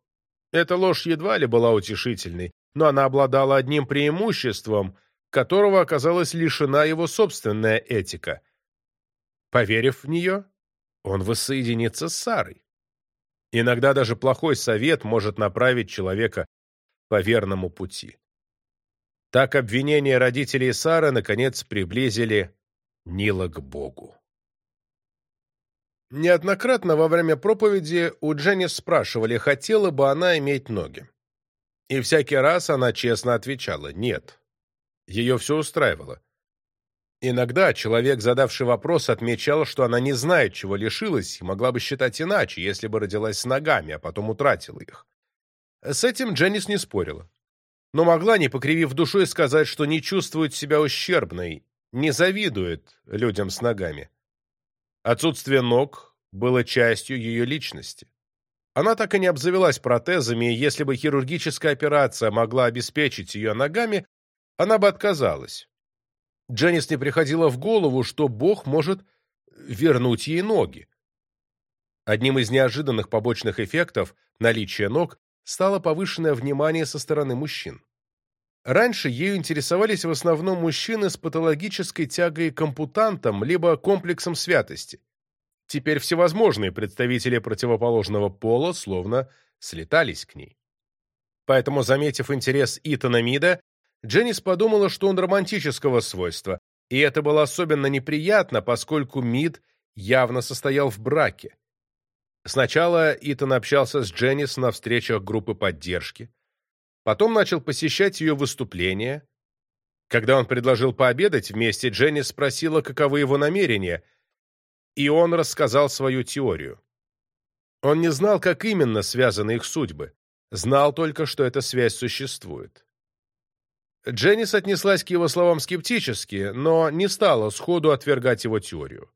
эта ложь едва ли была утешительной, но она обладала одним преимуществом, которого оказалась лишена его собственная этика. Поверив в нее, он воссоединится с Сарой. Иногда даже плохой совет может направить человека по верному пути. Так обвинения родителей Сары наконец приблизили Нила к Богу. Неоднократно во время проповеди у Дженнис спрашивали, хотела бы она иметь ноги. И всякий раз она честно отвечала «нет». Ее все устраивало. Иногда человек, задавший вопрос, отмечал, что она не знает, чего лишилась, и могла бы считать иначе, если бы родилась с ногами, а потом утратила их. С этим Дженнис не спорила. Но могла, не покривив душой, сказать, что не чувствует себя ущербной, не завидует людям с ногами. Отсутствие ног было частью ее личности. Она так и не обзавелась протезами, и если бы хирургическая операция могла обеспечить ее ногами, она бы отказалась. Дженнис не приходило в голову, что Бог может вернуть ей ноги. Одним из неожиданных побочных эффектов наличия ног стало повышенное внимание со стороны мужчин. Раньше ею интересовались в основном мужчины с патологической тягой к ампутантам либо комплексом святости. Теперь всевозможные представители противоположного пола словно слетались к ней. Поэтому, заметив интерес Итана Мида, Дженнис подумала, что он романтического свойства, и это было особенно неприятно, поскольку Мид явно состоял в браке. Сначала Итан общался с Дженнис на встречах группы поддержки, Потом начал посещать ее выступления. Когда он предложил пообедать вместе, Дженни спросила, каковы его намерения, и он рассказал свою теорию. Он не знал, как именно связаны их судьбы, знал только, что эта связь существует. Дженнис отнеслась к его словам скептически, но не стала сходу отвергать его теорию.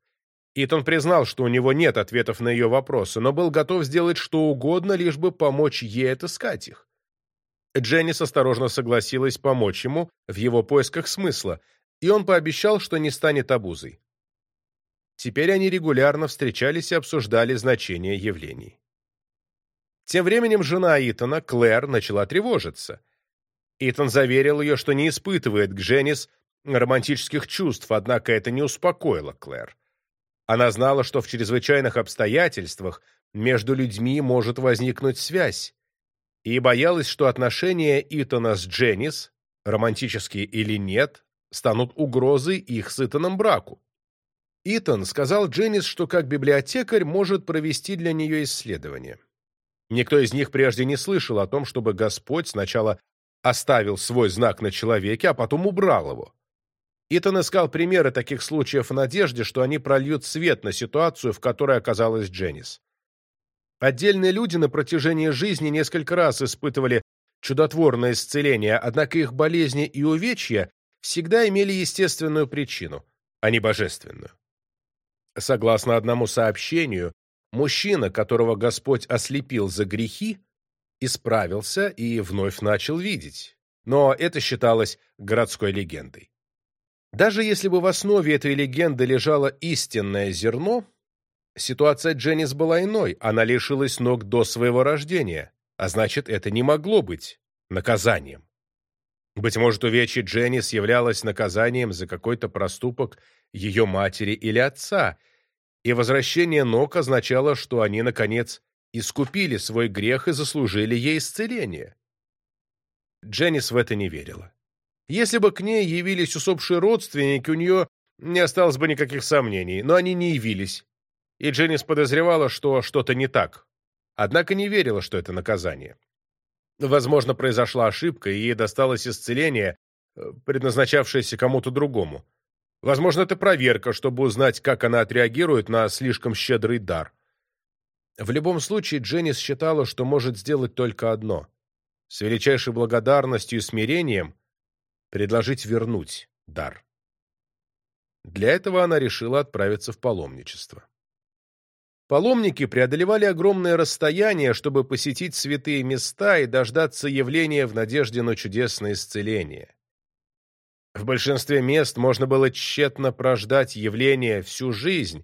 Итан признал, что у него нет ответов на ее вопросы, но был готов сделать что угодно, лишь бы помочь ей отыскать их. Дженнис осторожно согласилась помочь ему в его поисках смысла, и он пообещал, что не станет обузой. Теперь они регулярно встречались и обсуждали значение явлений. Тем временем жена Итана, Клэр, начала тревожиться. Итан заверил ее, что не испытывает к Дженнис романтических чувств, однако это не успокоило Клэр. Она знала, что в чрезвычайных обстоятельствах между людьми может возникнуть связь, и боялась, что отношения Итана с Дженнис, романтические или нет, станут угрозой их с Итаном браку. Итан сказал Дженнис, что как библиотекарь может провести для нее исследование. Никто из них прежде не слышал о том, чтобы Господь сначала оставил свой знак на человеке, а потом убрал его. Итан искал примеры таких случаев в надежде, что они прольют свет на ситуацию, в которой оказалась Дженнис. Отдельные люди на протяжении жизни несколько раз испытывали чудотворное исцеление, однако их болезни и увечья всегда имели естественную причину, а не божественную. Согласно одному сообщению, мужчина, которого Господь ослепил за грехи, исправился и вновь начал видеть. Но это считалось городской легендой. Даже если бы в основе этой легенды лежало истинное зерно, ситуация Дженнис была иной, она лишилась ног до своего рождения, а значит, это не могло быть наказанием. Быть может, увечье Дженнис являлось наказанием за какой-то проступок ее матери или отца, и возвращение ног означало, что они, наконец, искупили свой грех и заслужили ей исцеление. Дженнис в это не верила. Если бы к ней явились усопшие родственники, у нее не осталось бы никаких сомнений, но они не явились, и Дженнис подозревала, что что-то не так, однако не верила, что это наказание. Возможно, произошла ошибка, и ей досталось исцеление, э, предназначавшееся кому-то другому. Возможно, это проверка, чтобы узнать, как она отреагирует на слишком щедрый дар. В любом случае, Дженнис считала, что может сделать только одно — с величайшей благодарностью и смирением предложить вернуть дар. Для этого она решила отправиться в паломничество. Паломники преодолевали огромное расстояние, чтобы посетить святые места и дождаться явления в надежде на чудесное исцеление. В большинстве мест можно было тщетно прождать явление всю жизнь,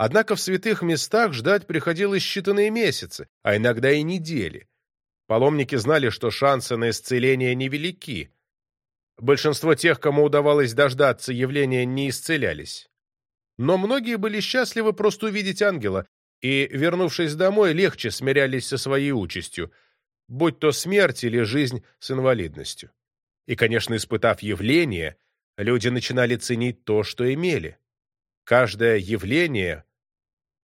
однако в святых местах ждать приходилось считанные месяцы, а иногда и недели. Паломники знали, что шансы на исцеление невелики. Большинство тех, кому удавалось дождаться явления, не исцелялись. Но многие были счастливы просто увидеть ангела, и, вернувшись домой, легче смирялись со своей участью, будь то смерть или жизнь с инвалидностью. И, конечно, испытав явление, люди начинали ценить то, что имели. Каждое явление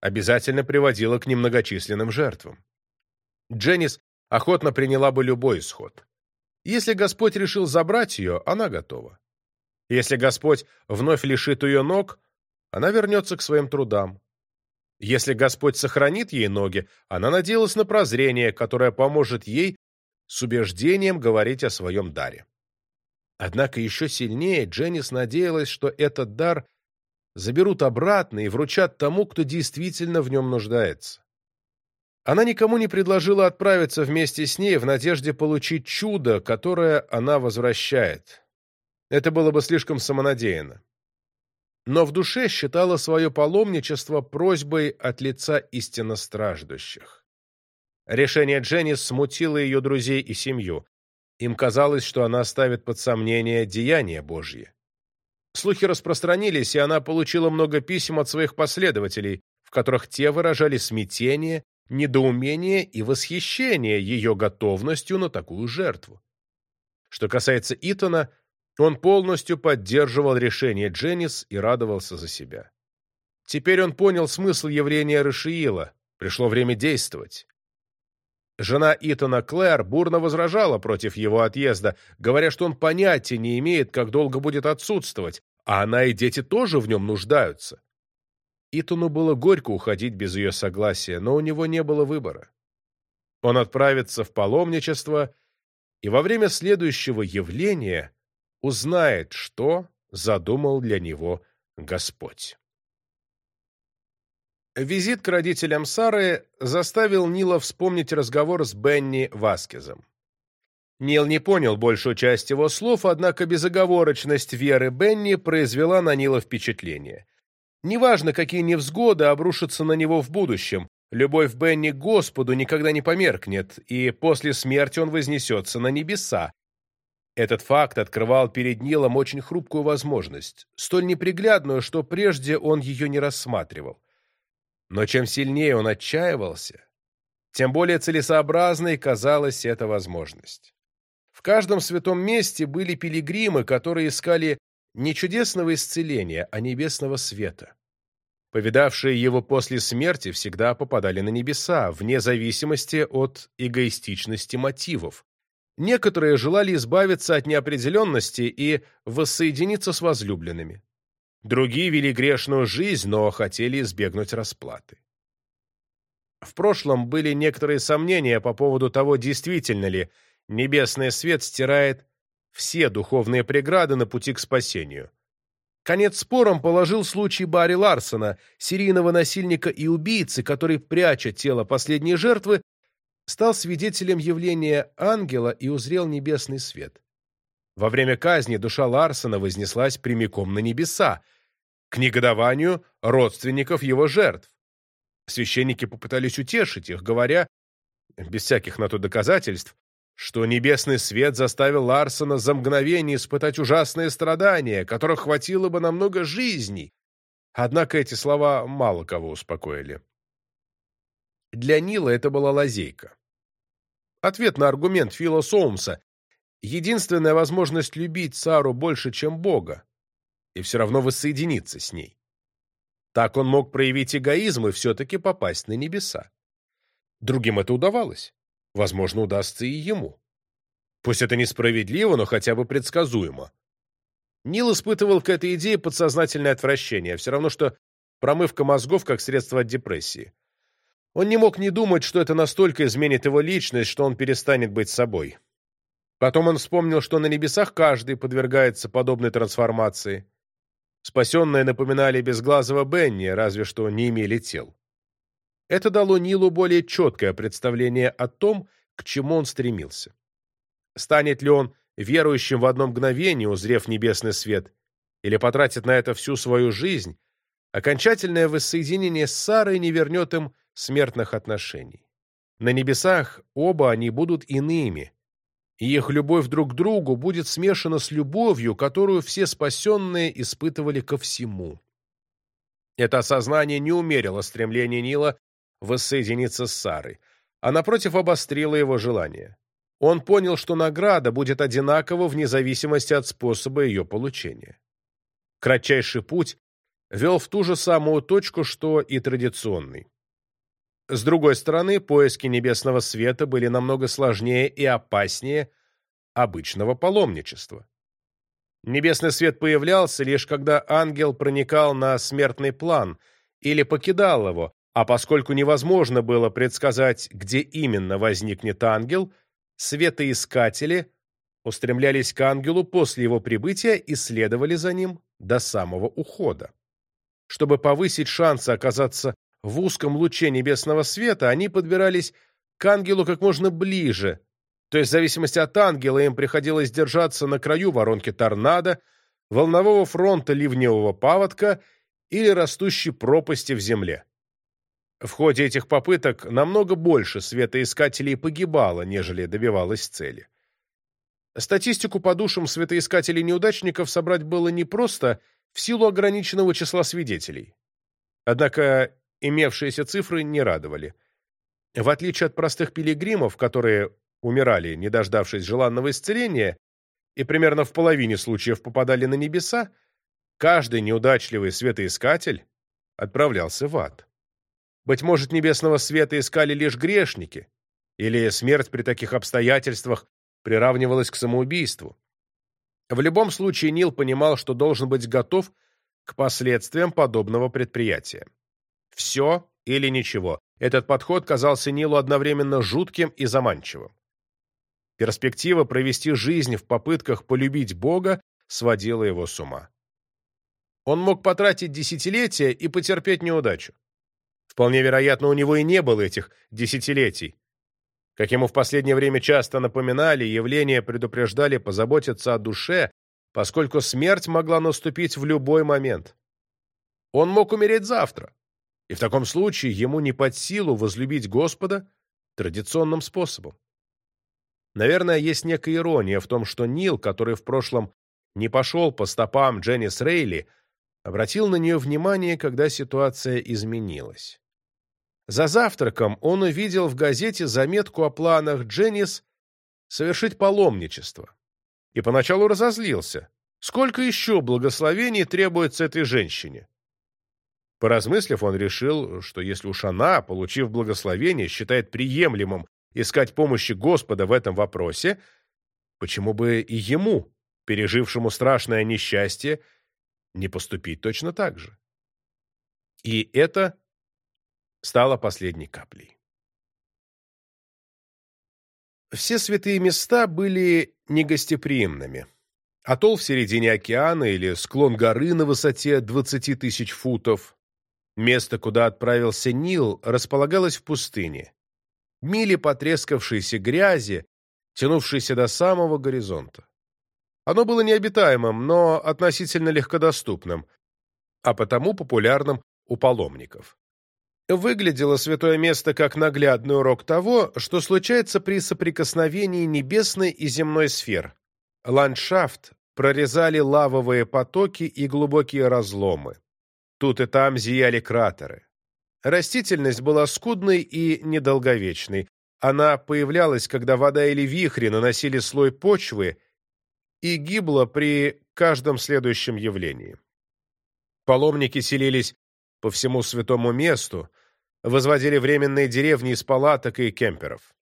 обязательно приводило к немногочисленным жертвам. Дженнис охотно приняла бы любой исход. Если Господь решил забрать ее, она готова. Если Господь вновь лишит ее ног, она вернется к своим трудам. Если Господь сохранит ей ноги, она надеялась на прозрение, которое поможет ей с убеждением говорить о своем даре. Однако еще сильнее Дженнис надеялась, что этот дар заберут обратно и вручат тому, кто действительно в нем нуждается. Она никому не предложила отправиться вместе с ней в надежде получить чудо, которое она возвращает. Это было бы слишком самонадеянно но в душе считала свое паломничество просьбой от лица истинно страждущих. Решение Дженнис смутило ее друзей и семью. Им казалось, что она ставит под сомнение деяния Божьи. Слухи распространились, и она получила много писем от своих последователей, в которых те выражали смятение, недоумение и восхищение ее готовностью на такую жертву. Что касается Итона, он полностью поддерживал решение Дженнис и радовался за себя. Теперь он понял смысл явления Рашиила. Пришло время действовать. Жена Итана Клэр бурно возражала против его отъезда, говоря, что он понятия не имеет, как долго будет отсутствовать, а она и дети тоже в нем нуждаются. Итану было горько уходить без ее согласия, но у него не было выбора. Он отправится в паломничество, и во время следующего явления узнает, что задумал для него Господь. Визит к родителям Сары заставил Нила вспомнить разговор с Бенни Васкезом. Нил не понял большую часть его слов, однако безоговорочность веры Бенни произвела на Нила впечатление. Неважно, какие невзгоды обрушатся на него в будущем, любовь Бенни к Господу никогда не померкнет, и после смерти он вознесется на небеса, этот факт открывал перед Нилом очень хрупкую возможность, столь неприглядную, что прежде он ее не рассматривал. Но чем сильнее он отчаивался, тем более целесообразной казалась эта возможность. В каждом святом месте были пилигримы, которые искали не чудесного исцеления, а небесного света. Повидавшие его после смерти всегда попадали на небеса, вне зависимости от эгоистичности мотивов, Некоторые желали избавиться от неопределенности и воссоединиться с возлюбленными. Другие вели грешную жизнь, но хотели избегнуть расплаты. В прошлом были некоторые сомнения по поводу того, действительно ли небесный свет стирает все духовные преграды на пути к спасению. Конец спорам положил случай Барри Ларсона, серийного насильника и убийцы, который, пряча тело последней жертвы, стал свидетелем явления ангела и узрел небесный свет. Во время казни душа Ларсона вознеслась прямиком на небеса, к негодованию родственников его жертв. Священники попытались утешить их, говоря, без всяких на то доказательств, что небесный свет заставил Ларсона за мгновение испытать ужасные страдания, которых хватило бы на много жизней. Однако эти слова мало кого успокоили. Для Нила это была лазейка. Ответ на аргумент Фила Соумса — единственная возможность любить Сару больше, чем Бога, и все равно воссоединиться с ней. Так он мог проявить эгоизм и все-таки попасть на небеса. Другим это удавалось. Возможно, удастся и ему. Пусть это несправедливо, но хотя бы предсказуемо. Нил испытывал к этой идее подсознательное отвращение, все равно, что промывка мозгов как средство от депрессии. Он не мог не думать, что это настолько изменит его личность, что он перестанет быть собой. Потом он вспомнил, что на небесах каждый подвергается подобной трансформации. Спасенные напоминали безглазого Бенни, разве что не имели тел. Это дало Нилу более четкое представление о том, к чему он стремился. Станет ли он верующим в одно мгновение, узрев небесный свет, или потратит на это всю свою жизнь, окончательное воссоединение с Сарой не вернет им смертных отношений. На небесах оба они будут иными, и их любовь друг к другу будет смешана с любовью, которую все спасенные испытывали ко всему. Это осознание не умерило стремление Нила воссоединиться с Сарой, а напротив обострило его желание. Он понял, что награда будет одинакова вне зависимости от способа ее получения. Кратчайший путь вел в ту же самую точку, что и традиционный. С другой стороны, поиски небесного света были намного сложнее и опаснее обычного паломничества. Небесный свет появлялся лишь когда ангел проникал на смертный план или покидал его, а поскольку невозможно было предсказать, где именно возникнет ангел, светоискатели устремлялись к ангелу после его прибытия и следовали за ним до самого ухода. Чтобы повысить шансы оказаться в узком луче небесного света, они подбирались к ангелу как можно ближе, то есть в зависимости от ангела им приходилось держаться на краю воронки торнадо, волнового фронта ливневого паводка или растущей пропасти в земле. В ходе этих попыток намного больше светоискателей погибало, нежели добивалось цели. Статистику по душам светоискателей-неудачников собрать было непросто в силу ограниченного числа свидетелей. Однако имевшиеся цифры не радовали. В отличие от простых пилигримов, которые умирали, не дождавшись желанного исцеления, и примерно в половине случаев попадали на небеса, каждый неудачливый светоискатель отправлялся в ад. Быть может, небесного света искали лишь грешники, или смерть при таких обстоятельствах приравнивалась к самоубийству. В любом случае Нил понимал, что должен быть готов к последствиям подобного предприятия. Все или ничего. Этот подход казался Нилу одновременно жутким и заманчивым. Перспектива провести жизнь в попытках полюбить Бога сводила его с ума. Он мог потратить десятилетия и потерпеть неудачу. Вполне вероятно, у него и не было этих десятилетий. Как ему в последнее время часто напоминали, явления предупреждали позаботиться о душе, поскольку смерть могла наступить в любой момент. Он мог умереть завтра, и в таком случае ему не под силу возлюбить Господа традиционным способом. Наверное, есть некая ирония в том, что Нил, который в прошлом не пошел по стопам Дженнис Рейли, обратил на нее внимание, когда ситуация изменилась. За завтраком он увидел в газете заметку о планах Дженнис совершить паломничество. И поначалу разозлился. Сколько еще благословений требуется этой женщине? Поразмыслив, он решил, что если уж она, получив благословение, считает приемлемым искать помощи Господа в этом вопросе, почему бы и ему, пережившему страшное несчастье, не поступить точно так же? И это стала последней каплей. Все святые места были негостеприимными. Атолл в середине океана или склон горы на высоте 20 тысяч футов. Место, куда отправился Нил, располагалось в пустыне. мили потрескавшейся грязи, тянувшейся до самого горизонта. Оно было необитаемым, но относительно легкодоступным, а потому популярным у паломников. Выглядело святое место как наглядный урок того, что случается при соприкосновении небесной и земной сфер. Ландшафт прорезали лавовые потоки и глубокие разломы. Тут и там зияли кратеры. Растительность была скудной и недолговечной. Она появлялась, когда вода или вихри наносили слой почвы и гибла при каждом следующем явлении. Паломники селились по всему святому месту, возводили временные деревни из палаток и кемперов.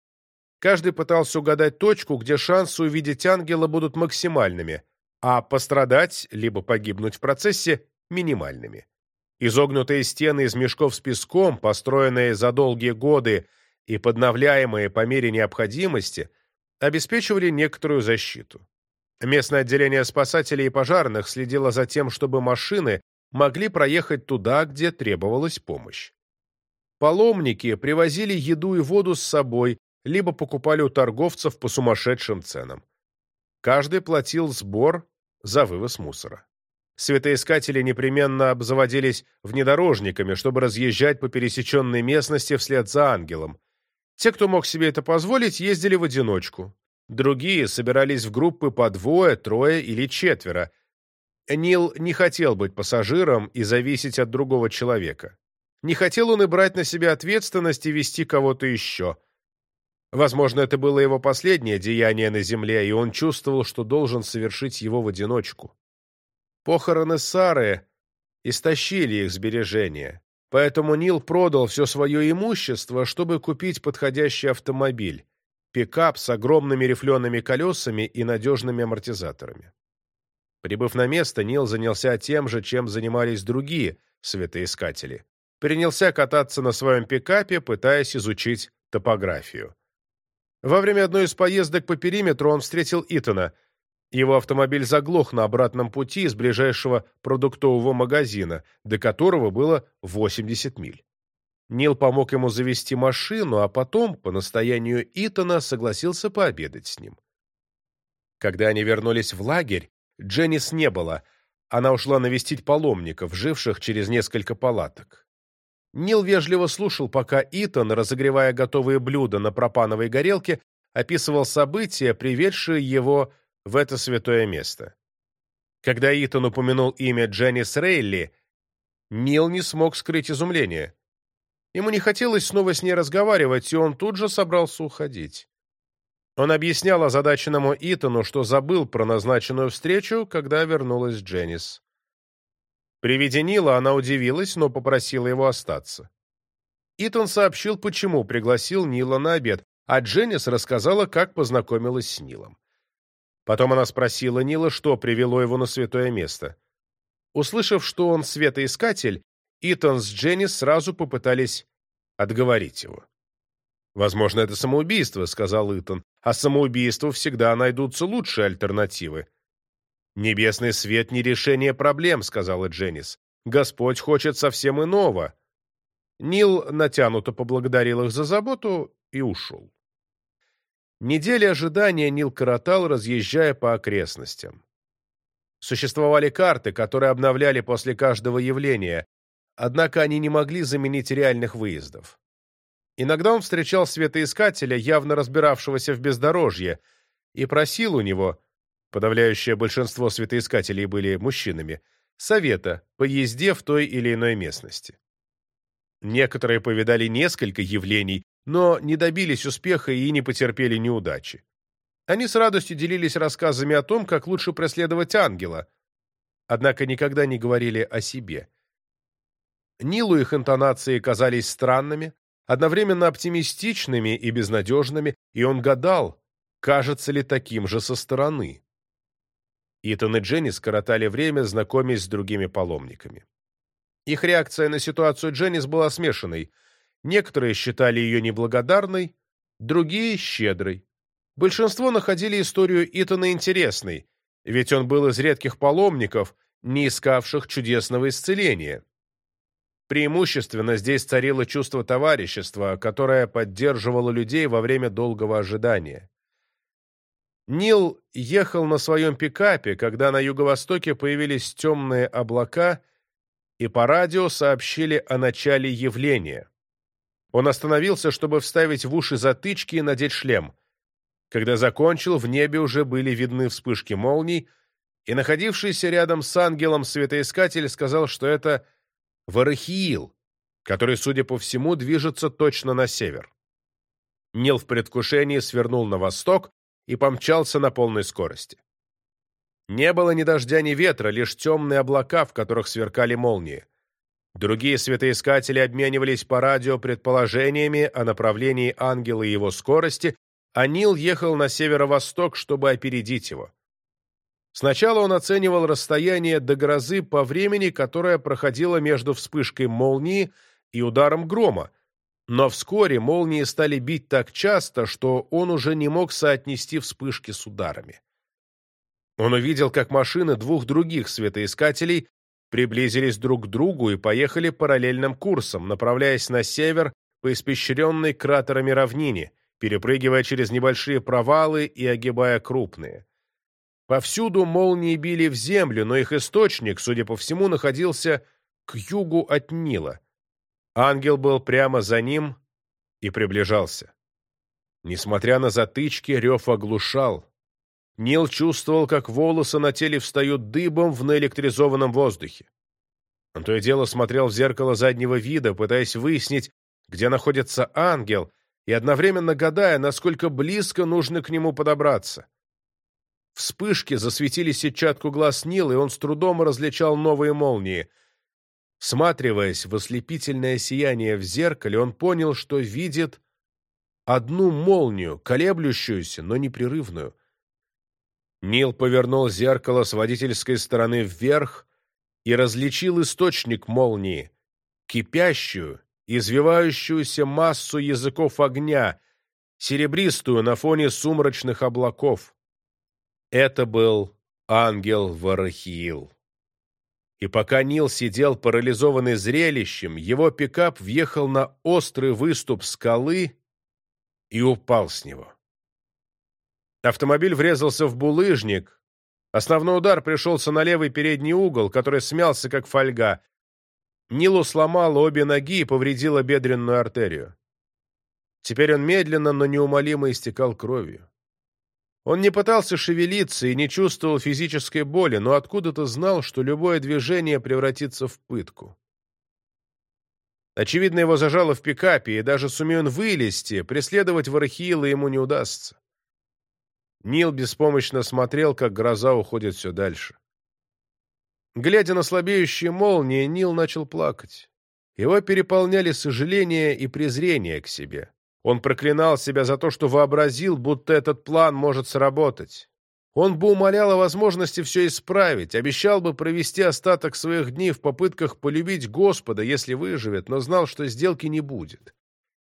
Каждый пытался угадать точку, где шансы увидеть ангела будут максимальными, а пострадать, либо погибнуть в процессе, минимальными. Изогнутые стены из мешков с песком, построенные за долгие годы и подновляемые по мере необходимости, обеспечивали некоторую защиту. Местное отделение спасателей и пожарных следило за тем, чтобы машины могли проехать туда, где требовалась помощь. Паломники привозили еду и воду с собой, либо покупали у торговцев по сумасшедшим ценам. Каждый платил сбор за вывоз мусора. Светоискатели непременно обзаводились внедорожниками, чтобы разъезжать по пересеченной местности вслед за ангелом. Те, кто мог себе это позволить, ездили в одиночку. Другие собирались в группы по двое, трое или четверо. Нил не хотел быть пассажиром и зависеть от другого человека. Не хотел он и брать на себя ответственность и вести кого-то еще. Возможно, это было его последнее деяние на земле, и он чувствовал, что должен совершить его в одиночку. Похороны Сары истощили их сбережения, поэтому Нил продал все свое имущество, чтобы купить подходящий автомобиль пикап с огромными рифлеными колесами и надежными амортизаторами. Прибыв на место, Нил занялся тем же, чем занимались другие светоискатели. Принялся кататься на своем пикапе, пытаясь изучить топографию. Во время одной из поездок по периметру он встретил Итана. Его автомобиль заглох на обратном пути из ближайшего продуктового магазина, до которого было 80 миль. Нил помог ему завести машину, а потом, по настоянию Итана, согласился пообедать с ним. Когда они вернулись в лагерь, Дженнис не было. Она ушла навестить паломников, живших через несколько палаток. Нил вежливо слушал, пока Итан, разогревая готовые блюда на пропановой горелке, описывал события, приведшие его в это святое место. Когда Итан упомянул имя Дженнис Рейли, Нил не смог скрыть изумление. Ему не хотелось снова с ней разговаривать, и он тут же собрался уходить. Он объяснял озадаченному Итану, что забыл про назначенную встречу, когда вернулась Дженнис. При виде Нила она удивилась, но попросила его остаться. Итан сообщил, почему пригласил Нила на обед, а Дженнис рассказала, как познакомилась с Нилом. Потом она спросила Нила, что привело его на святое место. Услышав, что он светоискатель, Итан с Дженни сразу попытались отговорить его. «Возможно, это самоубийство», — сказал Итан, «а самоубийству всегда найдутся лучшие альтернативы». «Небесный свет — не решение проблем», — сказала Дженнис. «Господь хочет совсем иного». Нил натянуто поблагодарил их за заботу и ушел. Недели ожидания Нил коротал, разъезжая по окрестностям. Существовали карты, которые обновляли после каждого явления, Однако они не могли заменить реальных выездов. Иногда он встречал светоискателя, явно разбиравшегося в бездорожье, и просил у него, подавляющее большинство светоискателей были мужчинами, совета по езде в той или иной местности. Некоторые повидали несколько явлений, но не добились успеха и не потерпели неудачи. Они с радостью делились рассказами о том, как лучше преследовать ангела, однако никогда не говорили о себе. Нилу их интонации казались странными, одновременно оптимистичными и безнадежными, и он гадал, кажется ли таким же со стороны. Итан и Дженни скоротали время, знакомясь с другими паломниками. Их реакция на ситуацию Дженнис была смешанной. Некоторые считали ее неблагодарной, другие — щедрой. Большинство находили историю Итана интересной, ведь он был из редких паломников, не искавших чудесного исцеления. Преимущественно здесь царило чувство товарищества, которое поддерживало людей во время долгого ожидания. Нил ехал на своем пикапе, когда на юго-востоке появились темные облака, и по радио сообщили о начале явления. Он остановился, чтобы вставить в уши затычки и надеть шлем. Когда закончил, в небе уже были видны вспышки молний, и находившийся рядом с ангелом светоискатель сказал, что это Варахиил, который, судя по всему, движется точно на север. Нил в предвкушении свернул на восток и помчался на полной скорости. Не было ни дождя, ни ветра, лишь темные облака, в которых сверкали молнии. Другие светоискатели обменивались по радио предположениями о направлении ангела и его скорости, а Нил ехал на северо-восток, чтобы опередить его. Сначала он оценивал расстояние до грозы по времени, которое проходило между вспышкой молнии и ударом грома, но вскоре молнии стали бить так часто, что он уже не мог соотнести вспышки с ударами. Он увидел, как машины двух других светоискателей приблизились друг к другу и поехали параллельным курсом, направляясь на север по испещренной кратерами равнине, перепрыгивая через небольшие провалы и огибая крупные. Повсюду молнии били в землю, но их источник, судя по всему, находился к югу от Нила. Ангел был прямо за ним и приближался. Несмотря на затычки, рев оглушал. Нил чувствовал, как волосы на теле встают дыбом в наэлектризованном воздухе. Он то и дело смотрел в зеркало заднего вида, пытаясь выяснить, где находится ангел, и одновременно гадая, насколько близко нужно к нему подобраться. Вспышки засветили сетчатку глаз Нила, и он с трудом различал новые молнии. Сматриваясь в ослепительное сияние в зеркале, он понял, что видит одну молнию, колеблющуюся, но непрерывную. Нил повернул зеркало с водительской стороны вверх и различил источник молнии, кипящую, извивающуюся массу языков огня, серебристую на фоне сумрачных облаков. Это был ангел Варахиил. И пока Нил сидел парализованный зрелищем, его пикап въехал на острый выступ скалы и упал с него. Автомобиль врезался в булыжник. Основной удар пришелся на левый передний угол, который смялся, как фольга. Нилу сломало обе ноги и повредило бедренную артерию. Теперь он медленно, но неумолимо истекал кровью. Он не пытался шевелиться и не чувствовал физической боли, но откуда-то знал, что любое движение превратится в пытку. Очевидно, его зажало в пикапе, и даже сумея он вылезти, преследовать Варахиила ему не удастся. Нил беспомощно смотрел, как гроза уходит все дальше. Глядя на слабеющие молнии, Нил начал плакать. Его переполняли сожаление и презрение к себе. Он проклинал себя за то, что вообразил, будто этот план может сработать. Он бы умолял о возможности все исправить, обещал бы провести остаток своих дней в попытках полюбить Господа, если выживет, но знал, что сделки не будет.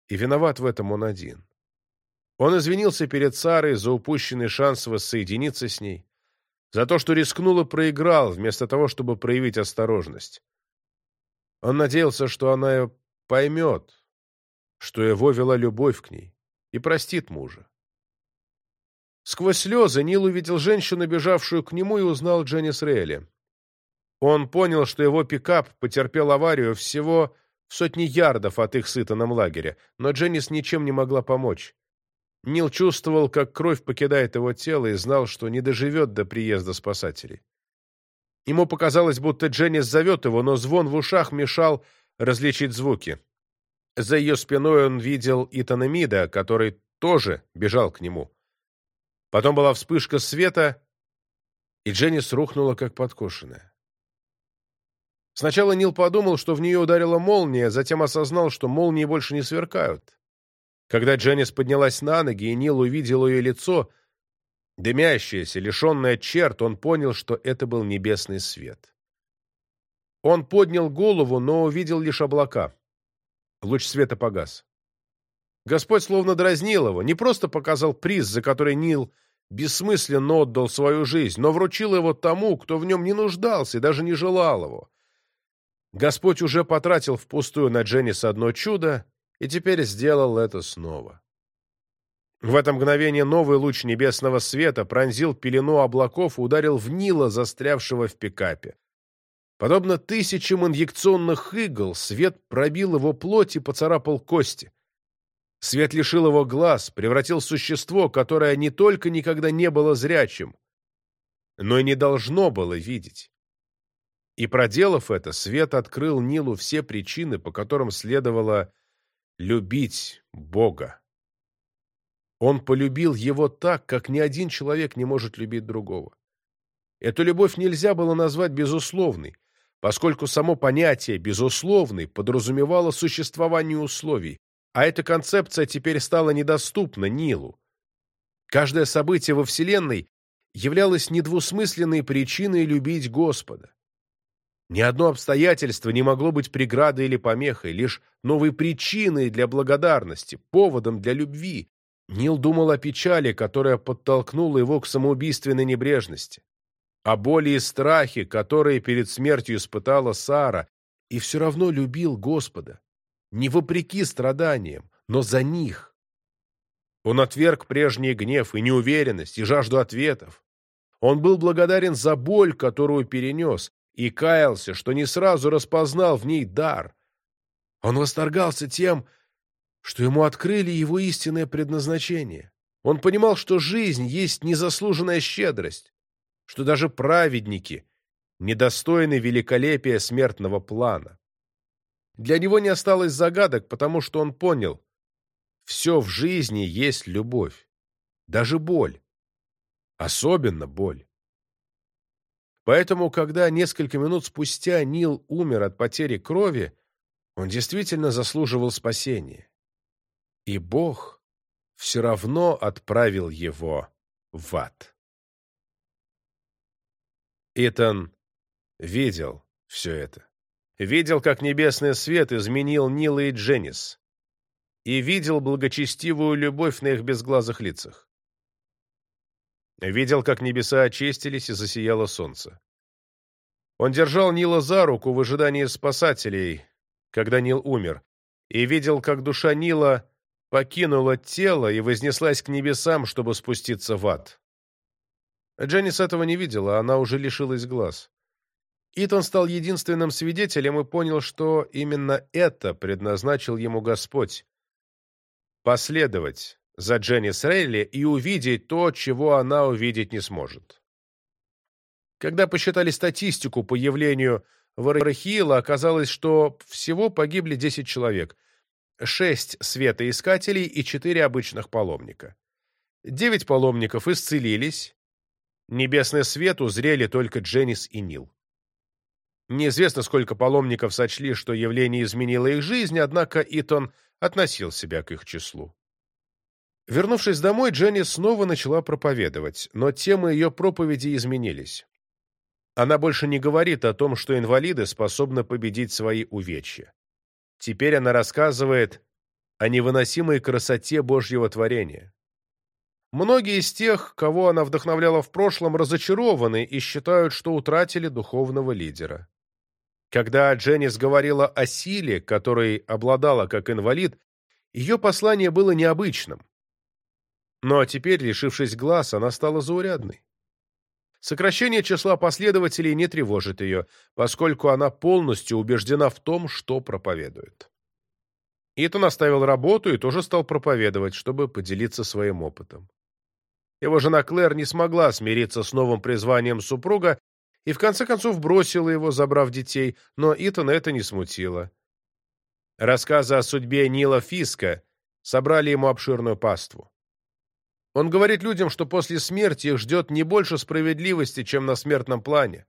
И виноват в этом он один. Он извинился перед Сарой за упущенный шанс воссоединиться с ней, за то, что рискнул и проиграл, вместо того, чтобы проявить осторожность. Он надеялся, что она поймет, что его вела любовь к ней, и простит мужа. Сквозь слезы Нил увидел женщину, бежавшую к нему, и узнал Дженнис Рейли. Он понял, что его пикап потерпел аварию всего в сотни ярдов от их сытаном лагеря, но Дженнис ничем не могла помочь. Нил чувствовал, как кровь покидает его тело, и знал, что не доживет до приезда спасателей. Ему показалось, будто Дженнис зовет его, но звон в ушах мешал различить звуки. За ее спиной он видел Итана Мида, который тоже бежал к нему. Потом была вспышка света, и Дженнис рухнула, как подкошенная. Сначала Нил подумал, что в нее ударила молния, затем осознал, что молнии больше не сверкают. Когда Дженнис поднялась на ноги, и Нил увидел ее лицо, дымящееся, лишенное черт, он понял, что это был небесный свет. Он поднял голову, но увидел лишь облака. Луч света погас. Господь словно дразнил его, не просто показал приз, за который Нил бессмысленно отдал свою жизнь, но вручил его тому, кто в нем не нуждался и даже не желал его. Господь уже потратил впустую на Дженнис одно чудо, и теперь сделал это снова. В это мгновение новый луч небесного света пронзил пелену облаков и ударил в Нила, застрявшего в пикапе. Подобно тысячам инъекционных игл, свет пробил его плоть и поцарапал кости. Свет лишил его глаз, превратил существо, которое не только никогда не было зрячим, но и не должно было видеть. И, проделав это, свет открыл Нилу все причины, по которым следовало любить Бога. Он полюбил его так, как ни один человек не может любить другого. Эту любовь нельзя было назвать безусловной, поскольку само понятие «безусловный» подразумевало существование условий, а эта концепция теперь стала недоступна Нилу. Каждое событие во Вселенной являлось недвусмысленной причиной любить Господа. Ни одно обстоятельство не могло быть преградой или помехой, лишь новой причиной для благодарности, поводом для любви. Нил думал о печали, которая подтолкнула его к самоубийственной небрежности, о боли и страхе, которые перед смертью испытала Сара, и все равно любил Господа, не вопреки страданиям, но за них. Он отверг прежний гнев и неуверенность, и жажду ответов. Он был благодарен за боль, которую перенес, и каялся, что не сразу распознал в ней дар. Он восторгался тем, что ему открыли его истинное предназначение. Он понимал, что жизнь есть незаслуженная щедрость, что даже праведники недостойны великолепия смертного плана. Для него не осталось загадок, потому что он понял, все в жизни есть любовь, даже боль, особенно боль. Поэтому, когда несколько минут спустя Нил умер от потери крови, он действительно заслуживал спасения. И Бог все равно отправил его в ад. Итан видел все это. Видел, как небесный свет изменил Нила и Дженнис. И видел благочестивую любовь на их безглазых лицах. Видел, как небеса очистились и засияло солнце. Он держал Нила за руку в ожидании спасателей, когда Нил умер, и видел, как душа Нила покинула тело и вознеслась к небесам, чтобы спуститься в ад. Дженнис этого не видела, она уже лишилась глаз. Итан стал единственным свидетелем и понял, что именно это предназначил ему Господь — последовать за Дженнис Рейли и увидеть то, чего она увидеть не сможет. Когда посчитали статистику по явлению Варахиила, оказалось, что всего погибли 10 человек, 6 светоискателей и 4 обычных паломника. 9 паломников исцелились, небесный свет узрели только Дженнис и Нил. Неизвестно, сколько паломников сочли, что явление изменило их жизнь, однако Итон относил себя к их числу. Вернувшись домой, Дженни снова начала проповедовать, но темы ее проповеди изменились. Она больше не говорит о том, что инвалиды способны победить свои увечья. Теперь она рассказывает о невыносимой красоте Божьего творения. Многие из тех, кого она вдохновляла в прошлом, разочарованы и считают, что утратили духовного лидера. Когда Дженнис говорила о силе, которой обладала как инвалид, ее послание было необычным. Но теперь, лишившись глаз, она стала заурядной. Сокращение числа последователей не тревожит ее, поскольку она полностью убеждена в том, что проповедует. Итан оставил работу и тоже стал проповедовать, чтобы поделиться своим опытом. Его жена Клэр не смогла смириться с новым призванием супруга и в конце концов бросила его, забрав детей, но Итана это не смутило. Рассказы о судьбе Нила Фиска собрали ему обширную паству. Он говорит людям, что после смерти их ждет не больше справедливости, чем на смертном плане.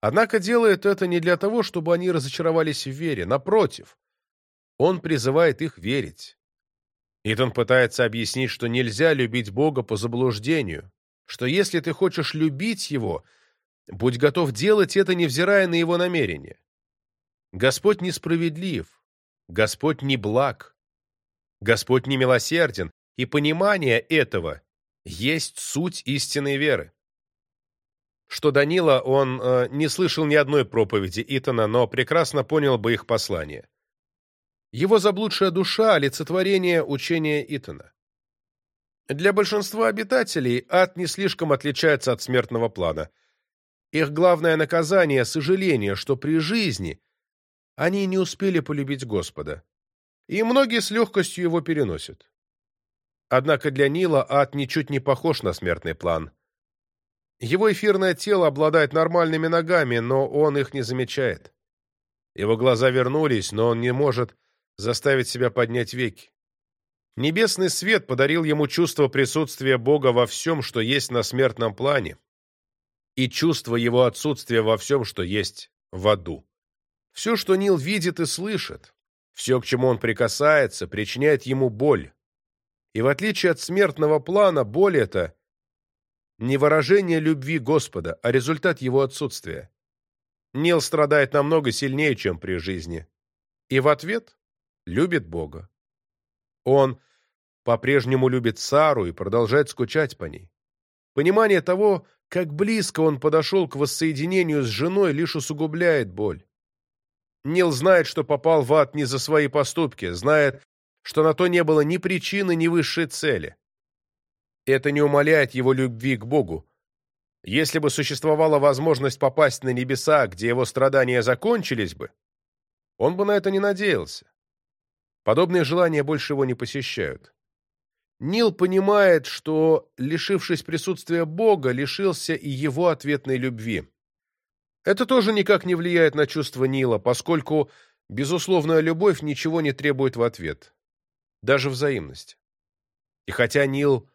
Однако делает это не для того, чтобы они разочаровались в вере. Напротив, он призывает их верить. Итан пытается объяснить, что нельзя любить Бога по заблуждению, что если ты хочешь любить Его, будь готов делать это, невзирая на Его намерения. Господь несправедлив, Господь не благ, Господь не милосерден, и понимание этого есть суть истинной веры. что Данила он э, не слышал ни одной проповеди Итана, но прекрасно понял бы их послание. Его заблудшая душа – олицетворение учения Итана. Для большинства обитателей ад не слишком отличается от смертного плана. Их главное наказание – сожаление, что при жизни они не успели полюбить Господа. И многие с легкостью его переносят. Однако для Нила ад ничуть не похож на смертный план. Его эфирное тело обладает нормальными ногами, но он их не замечает. Его глаза вернулись, но он не может заставить себя поднять веки. Небесный свет подарил ему чувство присутствия Бога во всем, что есть на смертном плане, и чувство его отсутствия во всем, что есть в аду. Все, что Нил видит и слышит, все, к чему он прикасается, причиняет ему боль. И в отличие от смертного плана, боль эта не выражение любви Господа, а результат его отсутствия. Нил страдает намного сильнее, чем при жизни. И в ответ любит Бога. Он по-прежнему любит Сару и продолжает скучать по ней. Понимание того, как близко он подошел к воссоединению с женой, лишь усугубляет боль. Нил знает, что попал в ад не за свои поступки, знает, что на то не было ни причины, ни высшей цели. Это не умаляет его любви к Богу. Если бы существовала возможность попасть на небеса, где его страдания закончились бы, он бы на это не надеялся. Подобные желания больше его не посещают. Нил понимает, что, лишившись присутствия Бога, лишился и его ответной любви. Это тоже никак не влияет на чувство Нила, поскольку безусловная любовь ничего не требует в ответ. Даже взаимность. И хотя Нил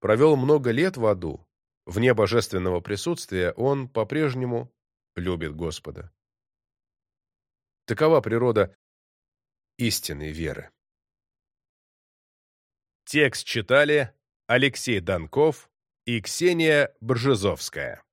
провел много лет в аду, вне божественного присутствия, он по-прежнему любит Господа. Такова природа истинной веры. Текст читали Алексей Донков и Ксения Бржезовская.